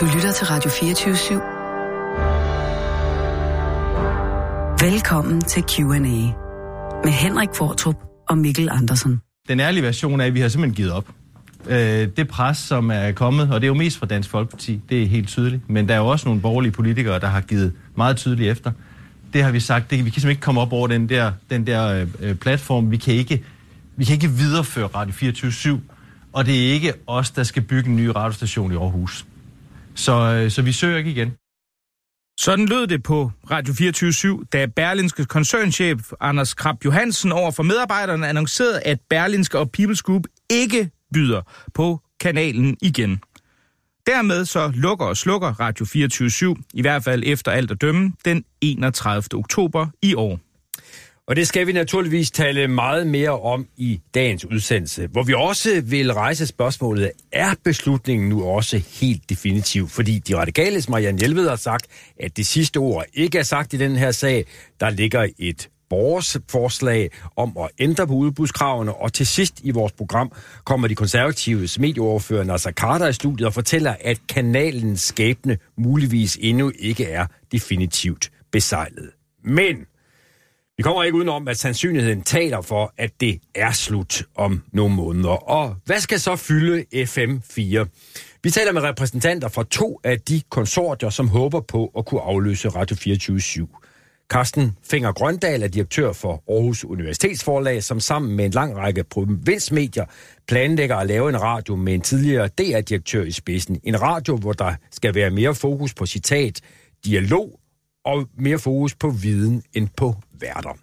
Du lytter til Radio 24 /7. Velkommen til Q&A med Henrik Fortrup og Mikkel Andersen. Den ærlige version er, at vi har simpelthen givet op. Øh, det pres, som er kommet, og det er jo mest fra Dansk Folkeparti, det er helt tydeligt, men der er jo også nogle borgerlige politikere, der har givet meget tydeligt efter. Det har vi sagt, det, vi kan simpelthen ikke komme op over den der, den der øh, øh platform. Vi kan, ikke, vi kan ikke videreføre Radio 24 /7, og det er ikke os, der skal bygge en ny radiostation i Aarhus. Så, øh, så vi søger ikke igen. Sådan lød det på Radio 24 da Berlinske koncernchef Anders Krab Johansen over for medarbejderne annoncerede, at Berlinske og People's Group ikke byder på kanalen igen. Dermed så lukker og slukker Radio 24 i hvert fald efter alt at dømme, den 31. oktober i år. Og det skal vi naturligvis tale meget mere om i dagens udsendelse, hvor vi også vil rejse spørgsmålet, er beslutningen nu også helt definitiv? Fordi de radikale, som Marianne Hjelved har sagt, at det sidste ord ikke er sagt i den her sag. Der ligger et forslag om at ændre på udbudskravene, og til sidst i vores program kommer de konservative medieoverfører Nasser Carter i studiet og fortæller, at kanalens skæbne muligvis endnu ikke er definitivt besejlet. Men vi kommer ikke udenom, at sandsynligheden taler for, at det er slut om nogle måneder. Og hvad skal så fylde FM4? Vi taler med repræsentanter fra to af de konsortier, som håber på at kunne afløse Radio 24 /7. Carsten Finger Grøndal er direktør for Aarhus Universitetsforlag, som sammen med en lang række provinsmedier planlægger at lave en radio med en tidligere DR-direktør i spidsen. En radio, hvor der skal være mere fokus på citat, dialog og mere fokus på viden end på værter.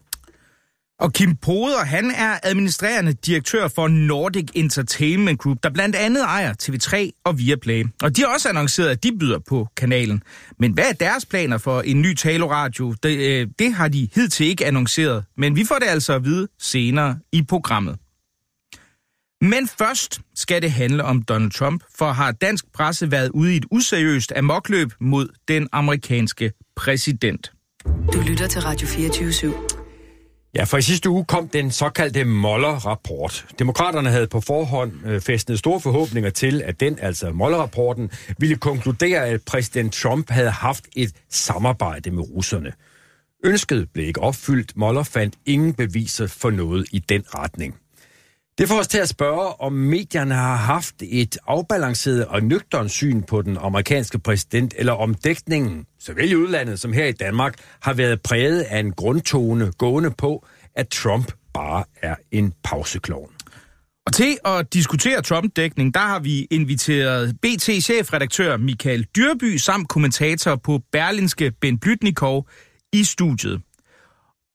Og Kim Poder, han er administrerende direktør for Nordic Entertainment Group, der blandt andet ejer TV3 og Viaplay. Og de har også annonceret, at de byder på kanalen. Men hvad er deres planer for en ny taloradio? Det, øh, det har de hidtil ikke annonceret, men vi får det altså at vide senere i programmet. Men først skal det handle om Donald Trump, for har dansk presse været ude i et useriøst amokløb mod den amerikanske præsident. Du lytter til Radio 24 /7. Ja, for i sidste uge kom den såkaldte Moller-rapport. Demokraterne havde på forhånd øh, fæstnet store forhåbninger til, at den, altså Moller-rapporten, ville konkludere, at præsident Trump havde haft et samarbejde med russerne. Ønsket blev ikke opfyldt. Moller fandt ingen beviser for noget i den retning. Det får os til at spørge, om medierne har haft et afbalanceret og nøgtern syn på den amerikanske præsident, eller om dækningen, såvel i udlandet som her i Danmark, har været præget af en grundtone gående på, at Trump bare er en pauseklovn. Og til at diskutere Trump-dækning, der har vi inviteret BT-chefredaktør Michael Dyrby samt kommentator på Berlinske Ben Blytnikov i studiet.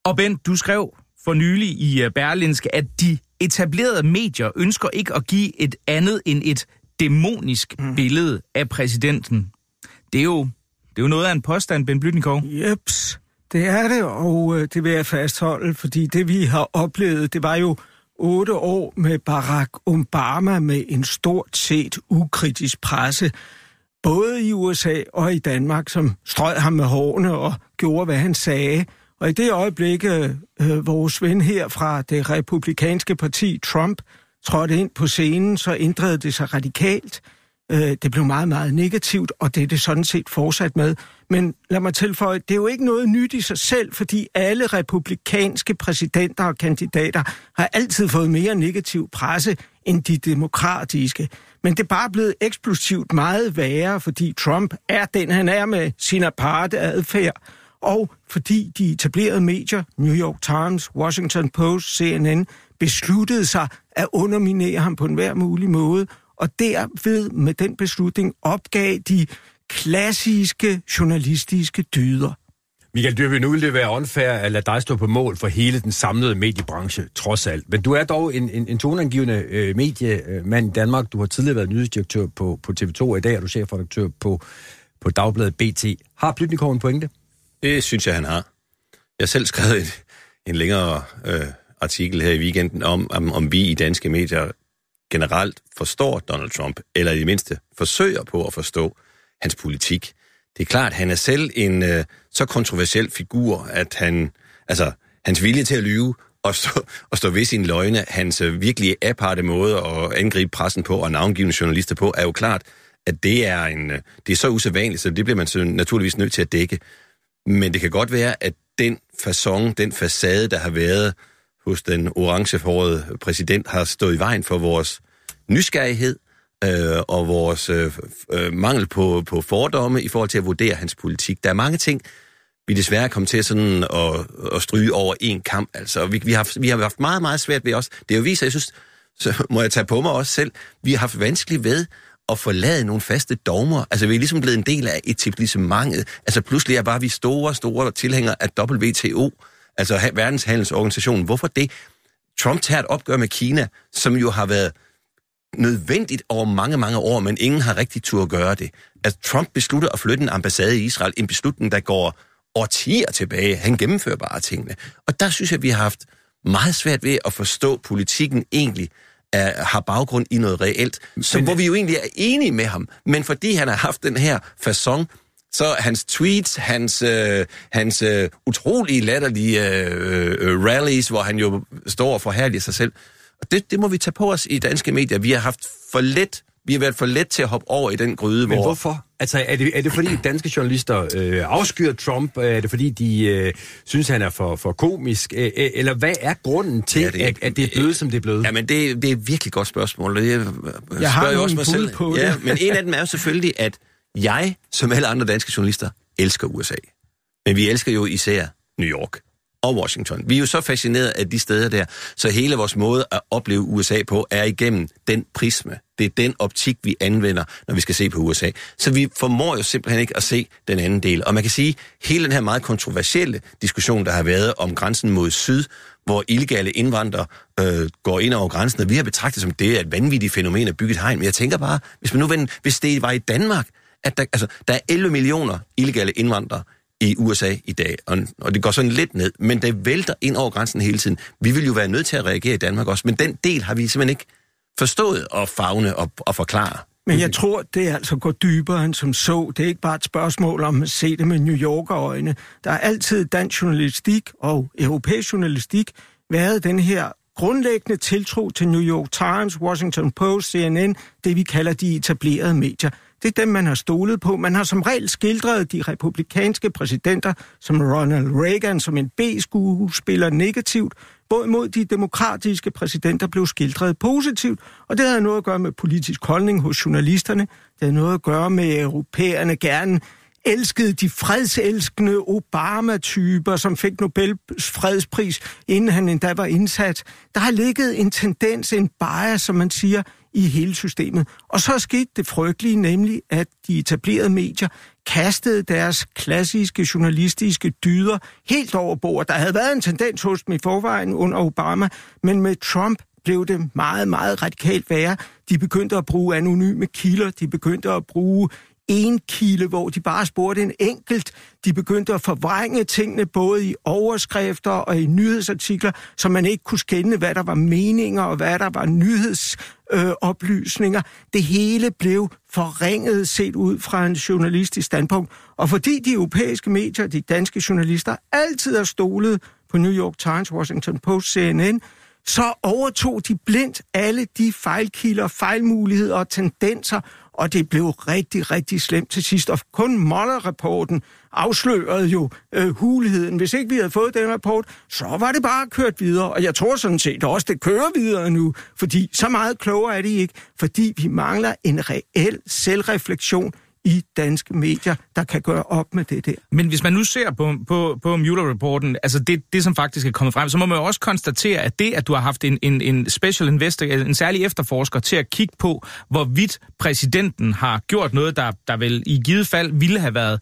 Og Ben, du skrev for nylig i øh, Berlinske, at de etablerede medier ønsker ikke at give et andet end et dæmonisk mm. billede af præsidenten. Det er jo, det er jo noget af en påstand, Ben Blytnikov. Jeps, det er det, og øh, det vil jeg fastholde, fordi det vi har oplevet, det var jo otte år med Barack Obama med en stort set ukritisk presse, både i USA og i Danmark, som strøg ham med hårene og gjorde, hvad han sagde. Og i det øjeblik, øh, øh, vores ven her fra det republikanske parti, Trump, trådte ind på scenen, så ændrede det sig radikalt. Øh, det blev meget, meget negativt, og det er det sådan set fortsat med. Men lad mig tilføje, det er jo ikke noget nyt i sig selv, fordi alle republikanske præsidenter og kandidater har altid fået mere negativ presse end de demokratiske. Men det er bare blevet eksplosivt meget værre, fordi Trump er den, han er med sin aparte adfærd og fordi de etablerede medier, New York Times, Washington Post, CNN, besluttede sig at underminere ham på en hver mulig måde, og derved med den beslutning opgav de klassiske journalistiske dyder. Michael Dyrby, nu vil det være unfair at lade dig stå på mål for hele den samlede mediebranche, trods alt. Men du er dog en, en, en toneangivende øh, mediemand i Danmark. Du har tidligere været nyhedsdirektør på, på TV2, og i dag er du chefredaktør på, på Dagbladet BT. Har Plytnikov en pointe? Det synes jeg, han har. Jeg har selv skrevet en, en længere øh, artikel her i weekenden om, om, om vi i danske medier generelt forstår Donald Trump, eller i det mindste forsøger på at forstå hans politik. Det er klart, han er selv en øh, så kontroversiel figur, at han, altså, hans vilje til at lyve og stå, og stå ved sine løgne, hans øh, virkelig aparte måde at angribe pressen på og navngivende journalister på, er jo klart, at det er, en, øh, det er så usædvanligt, så det bliver man så naturligvis nødt til at dække. Men det kan godt være, at den façon, den facade, der har været hos den orangehårede præsident, har stået i vejen for vores nysgerrighed øh, og vores øh, øh, mangel på, på fordomme i forhold til at vurdere hans politik. Der er mange ting, vi desværre kom til sådan at, at stryge over en kamp. Altså, vi, vi, har, vi har haft meget, meget svært ved os. Det er jo vist, jeg synes, så må jeg tage på mig også selv, vi har haft vanskeligt ved at forlade nogle faste dogmer. Altså, vi er ligesom blevet en del af etablissementet. Altså, pludselig er bare vi store, store tilhængere af WTO, altså verdenshandelsorganisationen. Hvorfor det? Trump tager et opgør med Kina, som jo har været nødvendigt over mange, mange år, men ingen har rigtig tur at gøre det. At Trump beslutter at flytte en ambassade i Israel, en beslutning, der går årtier tilbage. Han gennemfører bare tingene. Og der synes jeg, vi har haft meget svært ved at forstå politikken egentlig er, har baggrund i noget reelt, så, hvor vi jo egentlig er enige med ham. Men fordi han har haft den her façon, så hans tweets, hans, øh, hans øh, utrolige latterlige øh, øh, rallies, hvor han jo står og forhærliger sig selv, og det, det må vi tage på os i danske medier. Vi har haft for let vi har været for let til at hoppe over i den gryde, Men hvor... hvorfor? Altså, er det, er det fordi danske journalister øh, afskyr Trump? Er det fordi, de øh, synes, han er for, for komisk? Øh, øh eller hvad er grunden til, ja, det, at, at det er blevet, som det er blevet? Ja, men det, det er et virkelig godt spørgsmål. Jeg, jeg har jo også mig selv. På ja, men en af dem er jo selvfølgelig, at jeg, som alle andre danske journalister, elsker USA. Men vi elsker jo især New York og Washington. Vi er jo så fascineret af de steder der, så hele vores måde at opleve USA på er igennem den prisme. Det er den optik, vi anvender, når vi skal se på USA. Så vi formår jo simpelthen ikke at se den anden del. Og man kan sige, hele den her meget kontroversielle diskussion, der har været om grænsen mod syd, hvor illegale indvandrere øh, går ind over grænsen, og vi har betragtet som det er et vanvittigt fænomen at bygge et hegn. Men jeg tænker bare, hvis man nu vender, hvis det var i Danmark, at der, altså, der er 11 millioner illegale indvandrere i USA i dag, og, og det går sådan lidt ned, men det vælter ind over grænsen hele tiden. Vi vil jo være nødt til at reagere i Danmark også, men den del har vi simpelthen ikke forstået at fagne og, og forklare. Men jeg tror, det er altså går dybere end som så. Det er ikke bare et spørgsmål om at se det med New Yorker-øjne. Der er altid dansk journalistik og europæisk journalistik været den her grundlæggende tiltro til New York Times, Washington Post, CNN, det vi kalder de etablerede medier. Det er dem, man har stolet på. Man har som regel skildret de republikanske præsidenter som Ronald Reagan som en B-skuespiller negativt, hvorimod de demokratiske præsidenter blev skildret positivt, og det havde noget at gøre med politisk holdning hos journalisterne. Det havde noget at gøre med, at europæerne gerne elskede de fredselskende Obama-typer, som fik Nobels fredspris, inden han endda var indsat. Der har ligget en tendens, en bias, som man siger, i hele systemet. Og så skete det frygtelige, nemlig at de etablerede medier kastede deres klassiske journalistiske dyder helt over bord. Der havde været en tendens hos dem i forvejen under Obama, men med Trump blev det meget, meget radikalt værre. De begyndte at bruge anonyme kilder, de begyndte at bruge en kilde, hvor de bare spurgte en enkelt. De begyndte at forvrænge tingene både i overskrifter og i nyhedsartikler, så man ikke kunne skænde, hvad der var meninger og hvad der var nyhedsoplysninger. Øh, det hele blev forringet set ud fra en journalistisk standpunkt. Og fordi de europæiske medier, de danske journalister, altid har stolet på New York Times, Washington Post, CNN, så overtog de blindt alle de fejlkilder, fejlmuligheder og tendenser og det blev rigtig, rigtig slemt til sidst. Og kun Moller-rapporten afslørede jo øh, hulheden. Hvis ikke vi havde fået den rapport, så var det bare kørt videre. Og jeg tror sådan set også, det kører videre nu, fordi så meget klogere er det ikke, fordi vi mangler en reel selvreflektion i danske medier, der kan gøre op med det der. Men hvis man nu ser på, på, på Mueller-rapporten, altså det, det, som faktisk er kommet frem, så må man jo også konstatere, at det, at du har haft en, en, en special investor, en særlig efterforsker til at kigge på, hvorvidt præsidenten har gjort noget, der, der vel i givet fald ville have været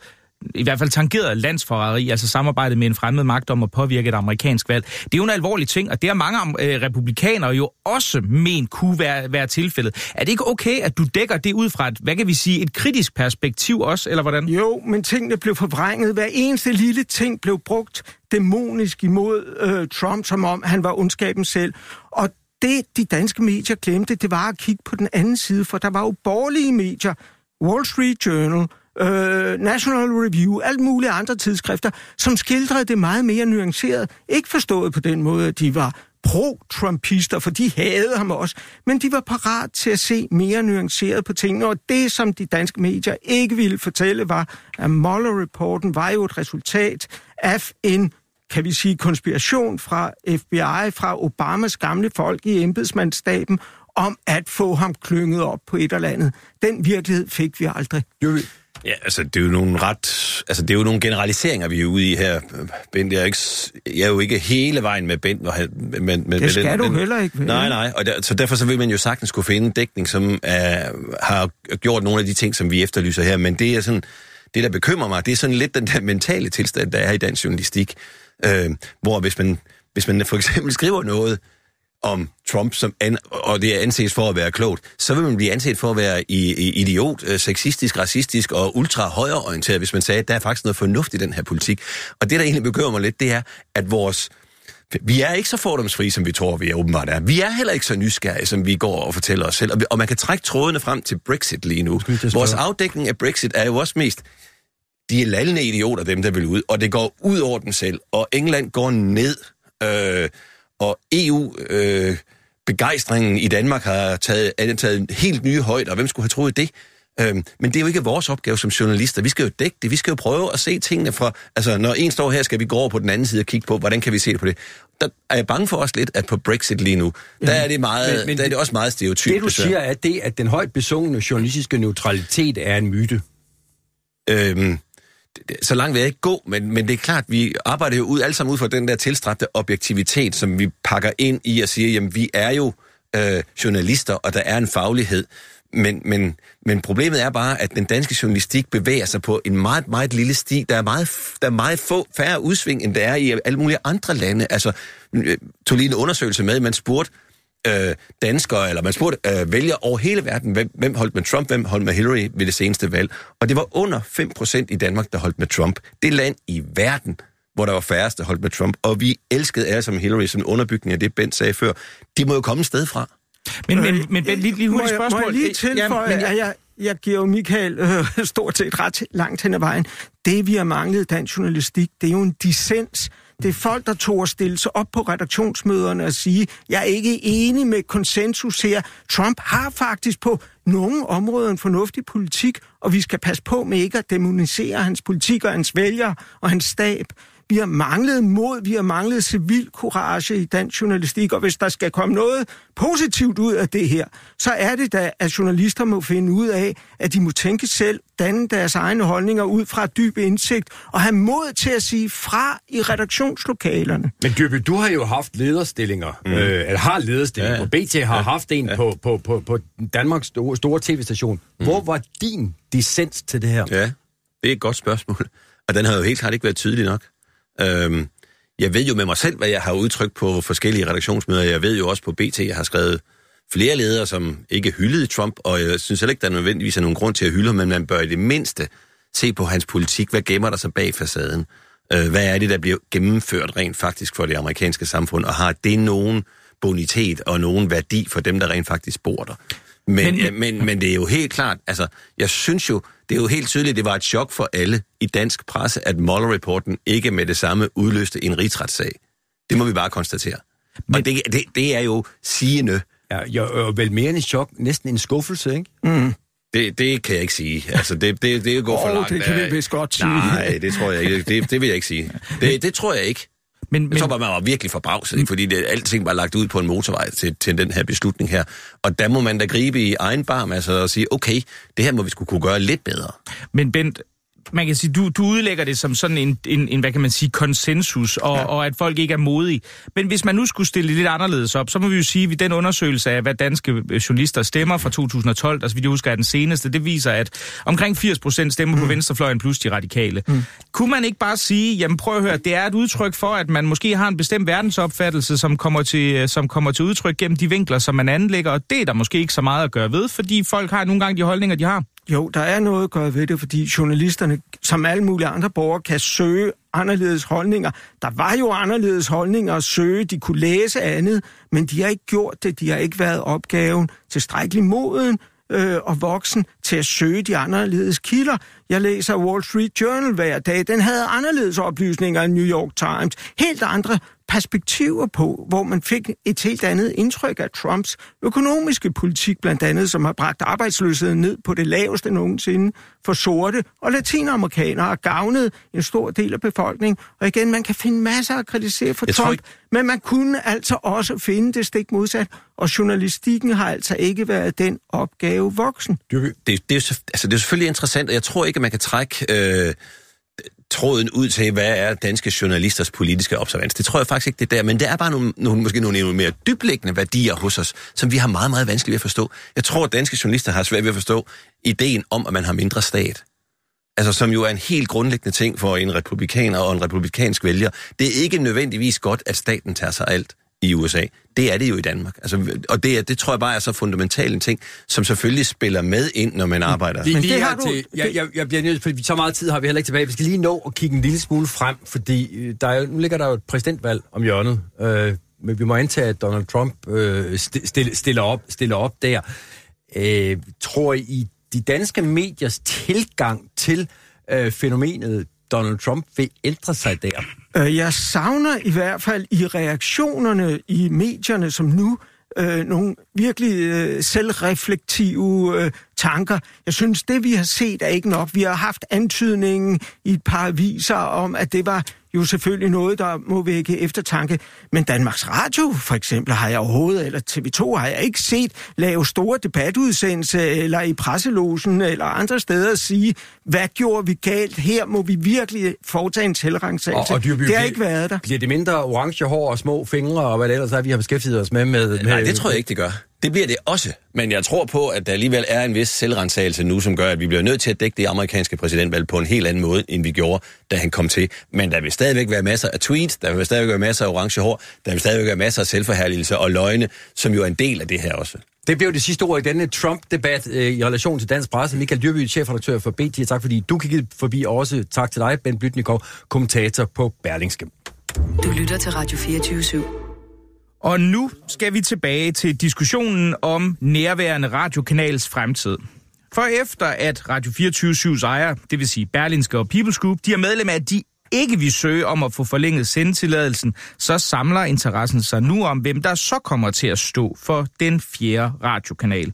i hvert fald tangeret landsforræderi, altså samarbejdet med en fremmed magt om at påvirke et amerikansk valg. Det er jo en alvorlig ting, og det har mange øh, republikanere jo også ment kunne være, være tilfældet. Er det ikke okay, at du dækker det ud fra et, hvad kan vi sige, et kritisk perspektiv også, eller hvordan? Jo, men tingene blev forvrænget. Hver eneste lille ting blev brugt dæmonisk imod øh, Trump, som om han var ondskaben selv. Og det, de danske medier glemte, det var at kigge på den anden side, for der var jo borgerlige medier, Wall Street Journal, øh, National Review, alt mulige andre tidsskrifter, som skildrede det meget mere nuanceret. Ikke forstået på den måde, at de var pro-trumpister, for de havde ham også, men de var parat til at se mere nuanceret på tingene, og det, som de danske medier ikke ville fortælle, var, at Mueller-rapporten var jo et resultat af en kan vi sige, konspiration fra FBI, fra Obamas gamle folk i embedsmandsstaben, om at få ham klynget op på et eller andet. Den virkelighed fik vi aldrig. Ja, altså det er jo nogle ret, altså det er jo nogle generaliseringer, vi er ude i her, Bent. Jeg er, ikke, jeg er jo ikke hele vejen med Bent. Og, men, men, det skal den, du den, heller ikke. Vel? Nej, nej, og der, så derfor så vil man jo sagtens kunne finde en dækning, som er, har gjort nogle af de ting, som vi efterlyser her, men det er sådan, det der bekymrer mig, det er sådan lidt den der mentale tilstand, der er i dansk journalistik, øh, hvor hvis man, hvis man for eksempel skriver noget, om Trump, som an, og det er anses for at være klogt, så vil man blive anset for at være i, i idiot, øh, sexistisk, racistisk og ultra højreorienteret, hvis man sagde, at der er faktisk noget fornuft i den her politik. Og det, der egentlig bekymrer mig lidt, det er, at vores vi er ikke så fordomsfrie, som vi tror, vi er åbenbart er. Vi er heller ikke så nysgerrige, som vi går og fortæller os selv. Og, vi, og man kan trække trådene frem til Brexit lige nu. Vores afdækning af Brexit er jo også mest, de er lallende idioter, dem der vil ud, og det går ud over dem selv, og England går ned. Øh, og EU-begejstringen øh, i Danmark har taget, er taget helt nye højder, og hvem skulle have troet det? Øhm, men det er jo ikke vores opgave som journalister. Vi skal jo dække det. Vi skal jo prøve at se tingene fra... Altså, når en står her, skal vi gå over på den anden side og kigge på, hvordan kan vi se det på det. Der er jeg bange for os lidt, at på Brexit lige nu, der er det, meget, men, men der er det også meget stereotypt. Det, du siger, er det, at den højt besungne journalistiske neutralitet er en myte? Øhm, så langt vil jeg ikke gå, men, men det er klart, vi arbejder jo ud, alle sammen ud fra den der tilstræbte objektivitet, som vi pakker ind i og siger, jamen vi er jo øh, journalister, og der er en faglighed. Men, men, men problemet er bare, at den danske journalistik bevæger sig på en meget, meget lille sti. Der er meget, der er meget få, færre udsving, end der er i alle mulige andre lande. Altså, øh, tog lige en undersøgelse med, man spurgte øh, danskere, eller man spurgte øh, vælger over hele verden, hvem, hvem holdt med Trump, hvem holdt med Hillary ved det seneste valg. Og det var under 5% i Danmark, der holdt med Trump. Det land i verden, hvor der var færreste, der holdt med Trump. Og vi elskede alle som Hillary, som underbygning af det, Bent sagde før. De må jo komme et sted fra. Men, men, men Ben, lige, lige hurtigt spørgsmål. Må jeg lige tilføje, ja, jeg, jeg, jeg giver jo Michael øh, stort set ret langt hen ad vejen. Det, vi har manglet i dansk journalistik, det er jo en dissens det er folk, der tog at stille sig op på redaktionsmøderne og sige, jeg er ikke enig med konsensus her. Trump har faktisk på nogle områder en fornuftig politik, og vi skal passe på med ikke at demonisere hans politik og hans vælgere og hans stab. Vi har manglet mod, vi har manglet civil courage i dansk journalistik, og hvis der skal komme noget positivt ud af det her, så er det da, at journalister må finde ud af, at de må tænke selv, danne deres egne holdninger ud fra dyb indsigt, og have mod til at sige fra i redaktionslokalerne. Men Dyrby, du har jo haft lederstillinger, mm. øh, eller har lederstillinger, ja. BT har ja. haft en ja. på, på, på, på Danmarks store, store tv-station. Mm. Hvor var din dissens til det her? Ja, det er et godt spørgsmål. Og den har jo helt klart ikke været tydelig nok. Øhm, jeg ved jo med mig selv, hvad jeg har udtrykt på forskellige redaktionsmøder. Jeg ved jo også på BT, jeg har skrevet flere ledere, som ikke hyldede Trump, og jeg synes heller ikke, der er nødvendigvis er nogen grund til at hylde ham, men man bør i det mindste se på hans politik. Hvad gemmer der sig bag facaden? Øh, hvad er det, der bliver gennemført rent faktisk for det amerikanske samfund, og har det nogen bonitet og nogen værdi for dem, der rent faktisk bor der? Men, men, men, men det er jo helt klart, altså, jeg synes jo, det er jo helt tydeligt, det var et chok for alle i dansk presse, at Mueller-rapporten ikke med det samme udløste en rigsretssag. Det må vi bare konstatere. Men, og det, det, det er jo sigende. Ja, jeg er vel mere end en chok, næsten en skuffelse, ikke? Mm. Det, det kan jeg ikke sige. Altså, det, det, det går for oh, langt. det kan vi vist godt sige. Nej, det tror jeg ikke. Det, det vil jeg ikke sige. Det, det tror jeg ikke. Men, men... Jeg tror bare, man var virkelig forbavset, ikke? fordi det, alting var lagt ud på en motorvej til, til den her beslutning her. Og der må man da gribe i egen barm altså, og sige, okay, det her må vi skulle kunne gøre lidt bedre. Men Bent, man kan sige, du, du udlægger det som sådan en, en, en hvad kan man sige, konsensus, og, ja. og at folk ikke er modige. Men hvis man nu skulle stille det lidt anderledes op, så må vi jo sige, at den undersøgelse af, hvad danske journalister stemmer fra 2012, altså vi husker er den seneste, det viser, at omkring 80 procent stemmer mm. på venstrefløjen plus de radikale. Mm. Kunne man ikke bare sige, jamen prøv at høre, det er et udtryk for, at man måske har en bestemt verdensopfattelse, som kommer til, som kommer til udtryk gennem de vinkler, som man anlægger, og det er der måske ikke så meget at gøre ved, fordi folk har nogle gange de holdninger, de har. Jo, der er noget at gøre ved det, fordi journalisterne, som alle mulige andre borgere, kan søge anderledes holdninger. Der var jo anderledes holdninger at søge, de kunne læse andet, men de har ikke gjort det, de har ikke været opgaven tilstrækkelig moden øh, og voksen til at søge de anderledes kilder. Jeg læser Wall Street Journal hver dag, den havde anderledes oplysninger end New York Times. Helt andre perspektiver på, hvor man fik et helt andet indtryk af Trumps økonomiske politik, blandt andet, som har bragt arbejdsløsheden ned på det laveste nogensinde for sorte og latinamerikanere og gavnet en stor del af befolkningen. Og igen, man kan finde masser at kritisere for Jeg Trump, ikke- men man kunne altså også finde det stik modsat, og journalistikken har altså ikke været den opgave voksen. det, det, er jo, altså, det er selvfølgelig interessant, og jeg tror ikke, at man kan trække øh, tråden ud til, hvad er danske journalisters politiske observans. Det tror jeg faktisk ikke, det er der, men der er bare nogle, nogle, måske nogle endnu mere dybliggende værdier hos os, som vi har meget, meget vanskeligt ved at forstå. Jeg tror, at danske journalister har svært ved at forstå ideen om, at man har mindre stat. Altså, som jo er en helt grundlæggende ting for en republikaner og en republikansk vælger. Det er ikke nødvendigvis godt, at staten tager sig alt i USA. Det er det jo i Danmark. Altså, og det, er, det tror jeg bare er så fundamental en ting, som selvfølgelig spiller med ind, når man arbejder. Lige, Men det her har du- til, jeg, jeg, jeg bliver nødt, fordi så meget tid har vi heller ikke tilbage. Vi skal lige nå at kigge en lille smule frem, fordi øh, der er, nu ligger der jo et præsidentvalg om hjørnet. Øh, men vi må antage, at Donald Trump øh, sti- stille, stiller, op, stiller op der. Øh, tror I, de danske mediers tilgang til øh, fænomenet Donald Trump vil ændre sig der? Øh, jeg savner i hvert fald i reaktionerne i medierne, som nu øh, nogle virkelig øh, selvreflektive øh, tanker. Jeg synes, det vi har set er ikke nok. Vi har haft antydningen i et par aviser om, at det var jo selvfølgelig noget, der må vække eftertanke. Men Danmarks Radio, for eksempel, har jeg overhovedet, eller TV2 har jeg ikke set lave store debatudsendelser, eller i presselogen, eller andre steder sige, hvad gjorde vi galt? Her må vi virkelig foretage en tilrangsagelse. Dyrby, Det har bliver- ikke været der. Bliver det mindre orange hår og små fingre, og hvad det ellers er, vi har beskæftiget os med? med, med Nej, det tror jeg ikke, det gør. Det bliver det også. Men jeg tror på, at der alligevel er en vis selvrensagelse nu, som gør, at vi bliver nødt til at dække det amerikanske præsidentvalg på en helt anden måde, end vi gjorde, da han kom til. Men der vil stadigvæk være masser af tweets, der vil stadigvæk være masser af orange hår, der vil stadigvæk være masser af selvforherligelse og løgne, som jo er en del af det her også. Det blev det sidste ord i denne Trump-debat øh, i relation til dansk presse. Michael Dyrby, chefredaktør for BT. Tak fordi du kiggede forbi, og også tak til dig, Ben Blytnikov, kommentator på Berlingske. Du lytter til Radio 24 /7. Og nu skal vi tilbage til diskussionen om nærværende radiokanals fremtid. For efter at Radio 24-7's ejer, det vil sige Berlinske og People's Group, de er medlem af, at de ikke vil søge om at få forlænget sendetilladelsen, så samler interessen sig nu om, hvem der så kommer til at stå for den fjerde radiokanal.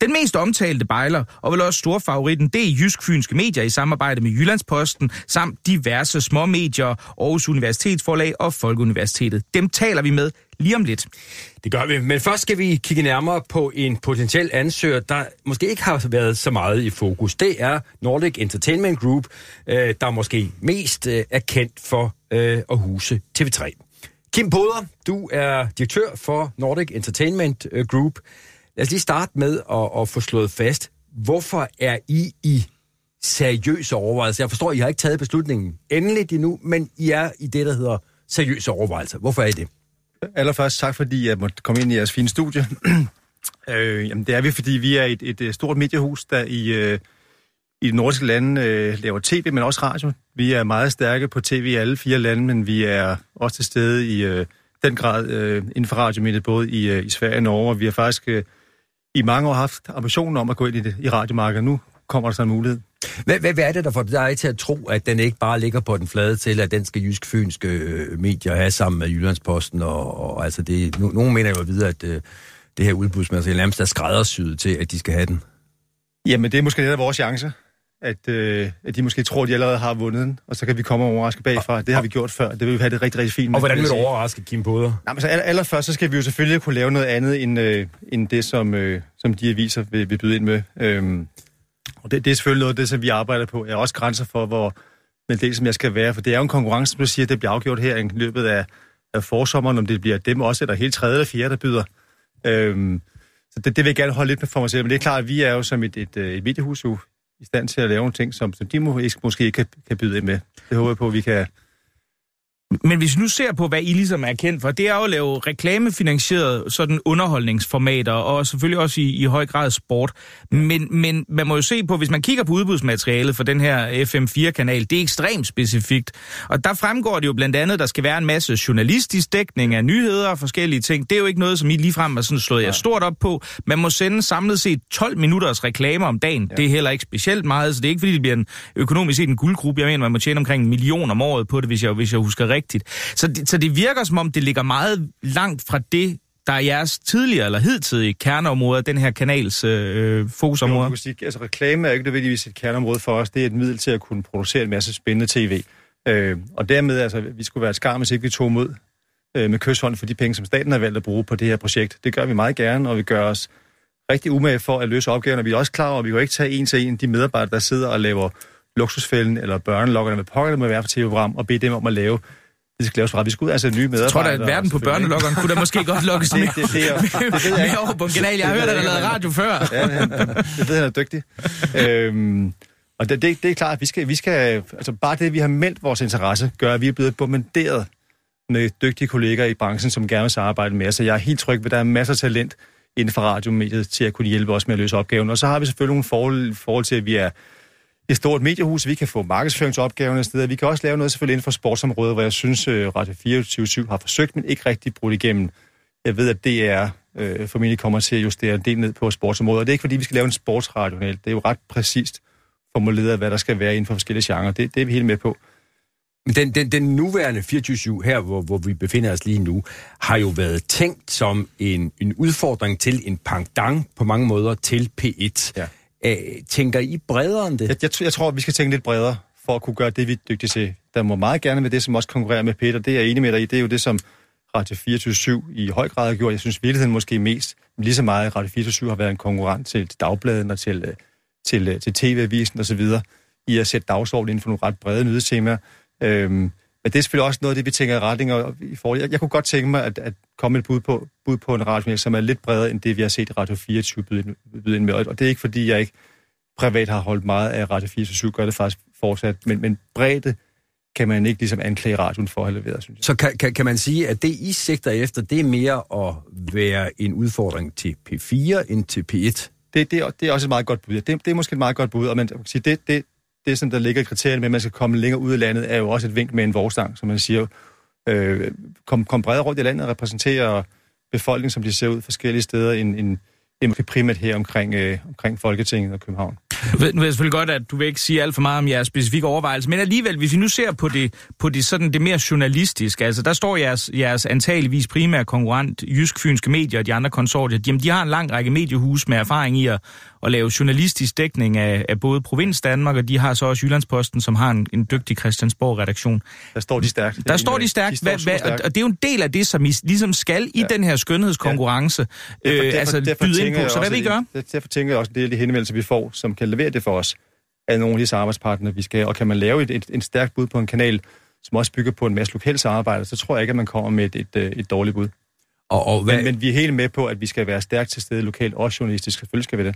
Den mest omtalte bejler, og vel også storfavoritten, det er Jysk Fynske Medier i samarbejde med Jyllandsposten, samt diverse små medier, Aarhus Universitetsforlag og Folkeuniversitetet. Dem taler vi med lige om lidt. Det gør vi. Men først skal vi kigge nærmere på en potentiel ansøger, der måske ikke har været så meget i fokus. Det er Nordic Entertainment Group, øh, der måske mest øh, er kendt for øh, at huse TV3. Kim Poder, du er direktør for Nordic Entertainment Group. Lad os lige starte med at, at få slået fast, hvorfor er I i seriøse overvejelser? Jeg forstår, I har ikke taget beslutningen endeligt endnu, men I er i det, der hedder seriøse overvejelser. Hvorfor er I det? Allerførst tak, fordi jeg måtte komme ind i jeres fine studie. øh, jamen, det er vi, fordi vi er et, et, stort mediehus, der i, øh, i de nordiske lande øh, laver tv, men også radio. Vi er meget stærke på tv i alle fire lande, men vi er også til stede i øh, den grad øh, inden for radiomediet, både i, øh, i Sverige og Norge. Og vi har faktisk øh, i mange år haft ambitionen om at gå ind i det i radiomarkedet. Nu kommer der så en mulighed. Hvad, hvad, hvad er det, der får dig til at tro, at den ikke bare ligger på den flade til, at den skal jysk-fynske øh, medier have sammen med Jyllandsposten? Og, og altså det, no, nogen mener jo at vide, at øh, det her udbudsmateriale nærmest er skræddersyet til, at de skal have den. Jamen, det er måske lidt af vores chance, at, øh, at de måske tror, at de allerede har vundet den, og så kan vi komme og overraske bagfra. Det har vi gjort før. Det vil vi have det rigtig, rigtig fint med. Og hvordan vil vil du overraske Kim Poder? Nej, men så aller, allerførst, så skal vi jo selvfølgelig kunne lave noget andet, end, øh, end det, som, øh, som de aviser vil, vil byde ind med. Øhm, og det, det er selvfølgelig noget af det, som vi arbejder på. Jeg er også grænser for, hvor men det, som jeg skal være. For det er jo en konkurrence, som du siger, det bliver afgjort her i løbet af, af forsommeren, om det bliver dem også, eller hele tredje eller fjerde, der byder. Øhm, så det, det vil jeg gerne holde lidt med for mig selv. Men det er klart, at vi er jo som et, et, øh, et mediehus jo i stand til at lave nogle ting, som, som de må, måske ikke kan, kan byde ind med. Det håber jeg på, at vi kan, men hvis vi nu ser på, hvad I ligesom er kendt for, det er jo at lave reklamefinansieret sådan underholdningsformater, og selvfølgelig også i, i høj grad sport. Men, men man må jo se på, hvis man kigger på udbudsmaterialet for den her FM4-kanal, det er ekstremt specifikt. Og der fremgår det jo blandt andet, at der skal være en masse journalistisk dækning af nyheder og forskellige ting. Det er jo ikke noget, som I ligefrem har sådan slået jer stort op på. Man må sende samlet set 12 minutters reklamer om dagen. Ja. Det er heller ikke specielt meget, så det er ikke fordi, det bliver en økonomisk set en guldgruppe. Jeg mener, man må tjene omkring en million om året på det, hvis jeg, hvis jeg husker rigtigt rigtigt. Så det, så det virker som om, det ligger meget langt fra det, der er jeres tidligere eller hidtidige kerneområder, den her kanals øh, fokusområde. Jo, du kan sige, altså reklame er ikke nødvendigvis et kerneområde for os. Det er et middel til at kunne producere en masse spændende tv. Øh, og dermed, altså, vi skulle være et skam, hvis ikke vi tog mod øh, med kysshånd for de penge, som staten har valgt at bruge på det her projekt. Det gør vi meget gerne, og vi gør os rigtig umage for at løse opgaven, og Vi er også klar over, at vi kan ikke tage en til en de medarbejdere, der sidder og laver luksusfælden eller børnelokkerne med pokkerne med hver for tv-program, og bede dem om at lave det skal laves fra. Vi skal ud, altså nye medarbejdere. Jeg tror da, at verden på børnelokkeren kunne da måske godt lukkes det, det, det, det, er, det ved jeg ikke. over på en kanal. Jeg har hørt, at er lavet radio før. Ja, han, jeg ved, han er dygtig. øhm, og det, det, det er klart, at vi skal, vi skal, altså bare det, vi har meldt vores interesse, gør, at vi er blevet bombarderet med dygtige kolleger i branchen, som gerne vil samarbejde med os. Så jeg er helt tryg ved, at der er masser af talent inden for radiomediet til at kunne hjælpe os med at løse opgaven. Og så har vi selvfølgelig nogle forhold, forhold til, at vi er et stort mediehus. Vi kan få markedsføringsopgaverne steder. Vi kan også lave noget selvfølgelig inden for sportsområdet, hvor jeg synes, uh, Radio 24 har forsøgt, men ikke rigtig brudt igennem. Jeg ved, at DR øh, formentlig kommer til at justere en del ned på sportsområdet. Og det er ikke, fordi vi skal lave en sportsradio. Det er jo ret præcist formuleret, hvad der skal være inden for forskellige genrer. Det, det er vi helt med på. Men den, den, den nuværende 24 her, hvor, hvor vi befinder os lige nu, har jo været tænkt som en, en udfordring til en pangdang på mange måder til P1. Ja. Øh, tænker I bredere end det? Jeg, jeg, jeg tror, at vi skal tænke lidt bredere for at kunne gøre det, vi er dygtige til. Der må meget gerne være det, som også konkurrerer med Peter. Det er jeg enig med dig i. Det er jo det, som Radio 24 i høj grad har gjort. Jeg synes virkeligheden måske mest, lige så meget, Radio 24 har været en konkurrent til, til dagbladen og til, øh, til, øh, til TV-avisen osv. i at sætte dagsordenen inden for nogle ret brede nyhedstemaer. Øhm, men det er selvfølgelig også noget af det, vi tænker i retninger i forhold. Jeg, jeg kunne godt tænke mig at, at komme et bud på, bud på en radio, som er lidt bredere end det, vi har set i Radio 24 byde byde ind med. Og det er ikke, fordi jeg ikke privat har holdt meget af Radio 24 gør det faktisk fortsat. Men, men bredde kan man ikke ligesom anklage radioen for at have leveret, synes jeg. Så kan, kan, kan man sige, at det, I sigter efter, det er mere at være en udfordring til P4 end til P1? Det, det, det er også et meget godt bud. Det, det er måske et meget godt bud, og man kan sige, det, det, det, som der ligger i kriterierne med, at man skal komme længere ud af landet, er jo også et vink med en vorstang, som man siger. Øh, kom, kom bredere rundt i landet og repræsentere befolkningen, som de ser ud forskellige steder, end, end, end primært her omkring, øh, omkring Folketinget og København. Nu ved, jeg selvfølgelig godt, at du vil ikke sige alt for meget om jeres specifikke overvejelser, men alligevel, hvis vi nu ser på det, på det, sådan det mere journalistiske, altså der står jeres, jeres antageligvis primære konkurrent, Jysk Fynske Medier og de andre konsortier, jamen de har en lang række mediehus med erfaring i at, at lave journalistisk dækning af, af både Provins Danmark, og de har så også Jyllandsposten, som har en, en dygtig Christiansborg-redaktion. Der står de stærkt. Der står de stærkt, de står hvad, og det er jo en del af det, som I ligesom skal i ja. den her skønhedskonkurrence ja. derfor, derfor, øh, altså derfor byde ind på. Så hvad vil I gøre? Derfor tænker jeg også, det er de henvendelser, vi får, som kan levere det for os, af nogle af de samarbejdspartnere, vi skal Og kan man lave et, et, et stærkt bud på en kanal, som også bygger på en masse lokalt samarbejde, så tror jeg ikke, at man kommer med et, et, et, et dårligt bud. Og, og hvad... men, men vi er helt med på, at vi skal være stærkt til stede lokalt, også journalistisk. Selvfølgelig skal vi det.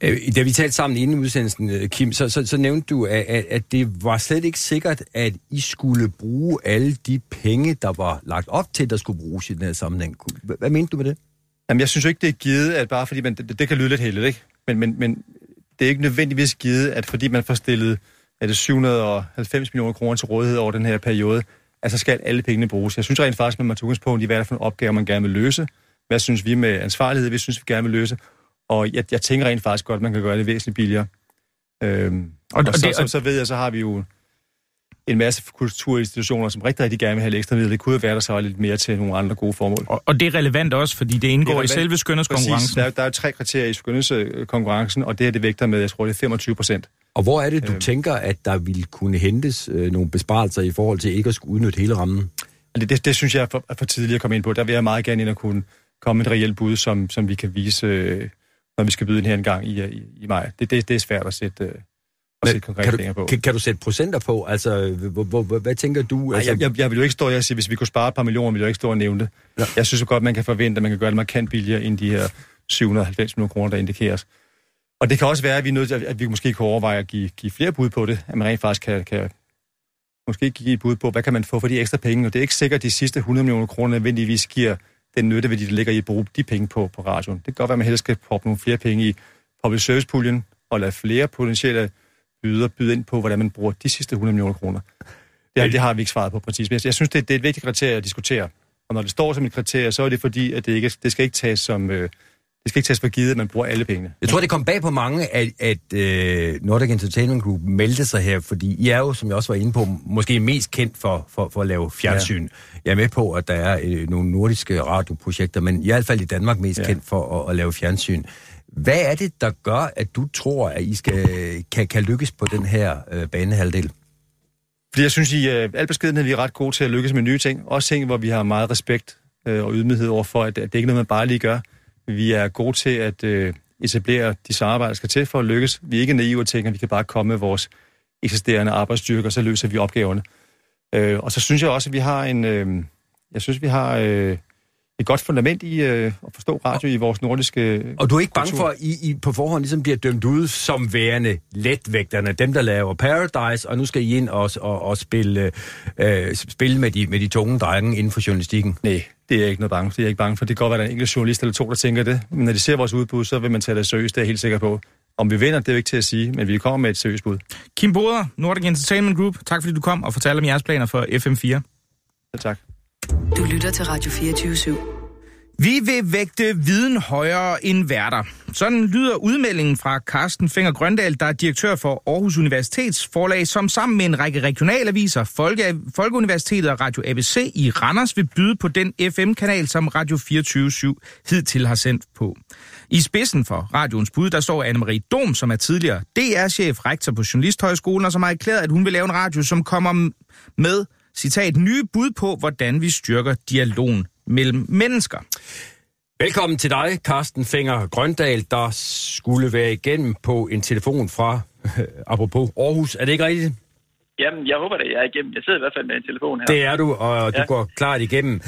Øh, da vi talte sammen inden udsendelsen, øh, Kim, så, så, så nævnte du, at, at det var slet ikke sikkert, at I skulle bruge alle de penge, der var lagt op til, der skulle bruges i den her sammenhæng. Hvad, mente du med det? Jamen, jeg synes ikke, det er givet, at bare fordi man, det, det kan lyde lidt heldigt, ikke? Men, men, men det er ikke nødvendigvis givet, at fordi man får stillet er det 790 millioner kroner til rådighed over den her periode, at så skal alle pengene bruges. Jeg synes rent faktisk, at man tager udgangspunkt i, hvad er det for en opgave, man gerne vil løse. Hvad synes vi med ansvarlighed, vi synes, vi gerne vil løse. Og jeg, jeg tænker rent faktisk godt, at man kan gøre det væsentligt billigere. Øhm, og, og, og, så, det, og så, så ved jeg, så har vi jo en masse kulturinstitutioner, som rigtig, rigtig gerne vil have ekstra midler. Det kunne være, der så er lidt mere til nogle andre gode formål. Og, og det er relevant også, fordi det indgår det i selve skønhedskonkurrencen. Der, der er jo tre kriterier i skønhedskonkurrencen, og det er det vægter med, jeg tror, det er 25 procent. Og hvor er det, du øhm, tænker, at der ville kunne hentes øh, nogle besparelser i forhold til ikke at skulle udnytte hele rammen? Det, det, det synes jeg er for, er for tidligt at komme ind på. Der vil jeg meget gerne ind og kunne komme et reelt bud, som, som vi kan vise, øh, når vi skal byde den her en gang i, i, i maj. Det, det, det er svært at sætte... Øh, men, kan, du, på. Kan, kan du sætte procenter på? Altså, hvor, hvor, hvad, hvad tænker du? Altså... Ej, jeg, jeg, jeg vil jo ikke stå og sige, hvis vi kunne spare et par millioner, vil jeg ikke stå og nævne det. Ja. Jeg synes jo godt, man kan forvente, at man kan gøre det markant billigere end de her 790 millioner kroner, der indikeres. Og det kan også være, at vi, er nødt til, at vi måske kan overveje at give, give flere bud på det, at man rent faktisk kan, kan måske give et bud på, hvad kan man få for de ekstra penge. Og det er ikke sikkert, at de sidste 100 millioner kroner nødvendigvis giver den nytte, hvad de ligger i at bruge de penge på, på radioen. Det kan godt være, at man helst skal proppe nogle flere penge i public service-puljen, og lade flere potentielle byder byde ind på, hvordan man bruger de sidste 100 millioner kroner. Det, det har vi ikke svaret på præcis. Men jeg synes, det, det er et vigtigt kriterie at diskutere. Og når det står som et kriterie, så er det fordi, at det, ikke, det skal ikke tages som, øh, det skal ikke tages for givet, at man bruger alle pengene. Jeg tror, det kom bag på mange, at, at uh, Nordic Entertainment Group meldte sig her, fordi I er jo, som jeg også var inde på, måske mest kendt for, for, for at lave fjernsyn. Ja. Jeg er med på, at der er uh, nogle nordiske radioprojekter, men i hvert fald i Danmark mest ja. kendt for at, at lave fjernsyn. Hvad er det, der gør, at du tror, at I skal, kan, kan lykkes på den her øh, banehalvdel? Fordi jeg synes, i øh, al beskedenhed, vi er ret gode til at lykkes med nye ting. Også ting, hvor vi har meget respekt øh, og ydmyghed overfor, at, at det ikke er noget, man bare lige gør. Vi er gode til at øh, etablere de samarbejder, der skal til for at lykkes. Vi er ikke naive og tænker, at vi kan bare komme med vores eksisterende arbejdsstyrke, og så løser vi opgaverne. Øh, og så synes jeg også, at vi har en... Øh, jeg synes, vi har... Øh, et godt fundament i øh, at forstå radio i vores nordiske Og du er ikke bange for, at I, I på forhånd ligesom bliver dømt ud som værende letvægterne, dem der laver Paradise, og nu skal I ind og, og, og spille, øh, spille med, de, med de tunge drenge inden for journalistikken? Nej, det er jeg ikke noget bange for. Det er jeg ikke bange for. Det kan godt være, at der er en enkelt journalist eller to, der tænker det. Men når de ser vores udbud, så vil man tage det seriøst, det er jeg helt sikker på. Om vi vinder, det er jo ikke til at sige, men vi kommer med et seriøst bud. Kim Boder, Nordic Entertainment Group, tak fordi du kom og fortalte om jeres planer for FM4. Ja, tak. Du lytter til Radio 24 /7. Vi vil vægte viden højere end værter. Sådan lyder udmeldingen fra Carsten Finger Grøndal, der er direktør for Aarhus Universitets forlag, som sammen med en række regionalaviser, Folke, Folkeuniversitetet og Radio ABC i Randers vil byde på den FM-kanal, som Radio 24-7 hidtil har sendt på. I spidsen for radioens bud, der står Anne-Marie Dom, som er tidligere DR-chef, rektor på Journalisthøjskolen, og som har erklæret, at hun vil lave en radio, som kommer med, citat, nye bud på, hvordan vi styrker dialogen mellem mennesker. Velkommen til dig, Carsten Finger Grøndal, der skulle være igennem på en telefon fra, apropos Aarhus. Er det ikke rigtigt? Jamen, jeg håber det, jeg er igennem. Jeg sidder i hvert fald med en telefon her. Det er du, og du Ja. går klart igennem.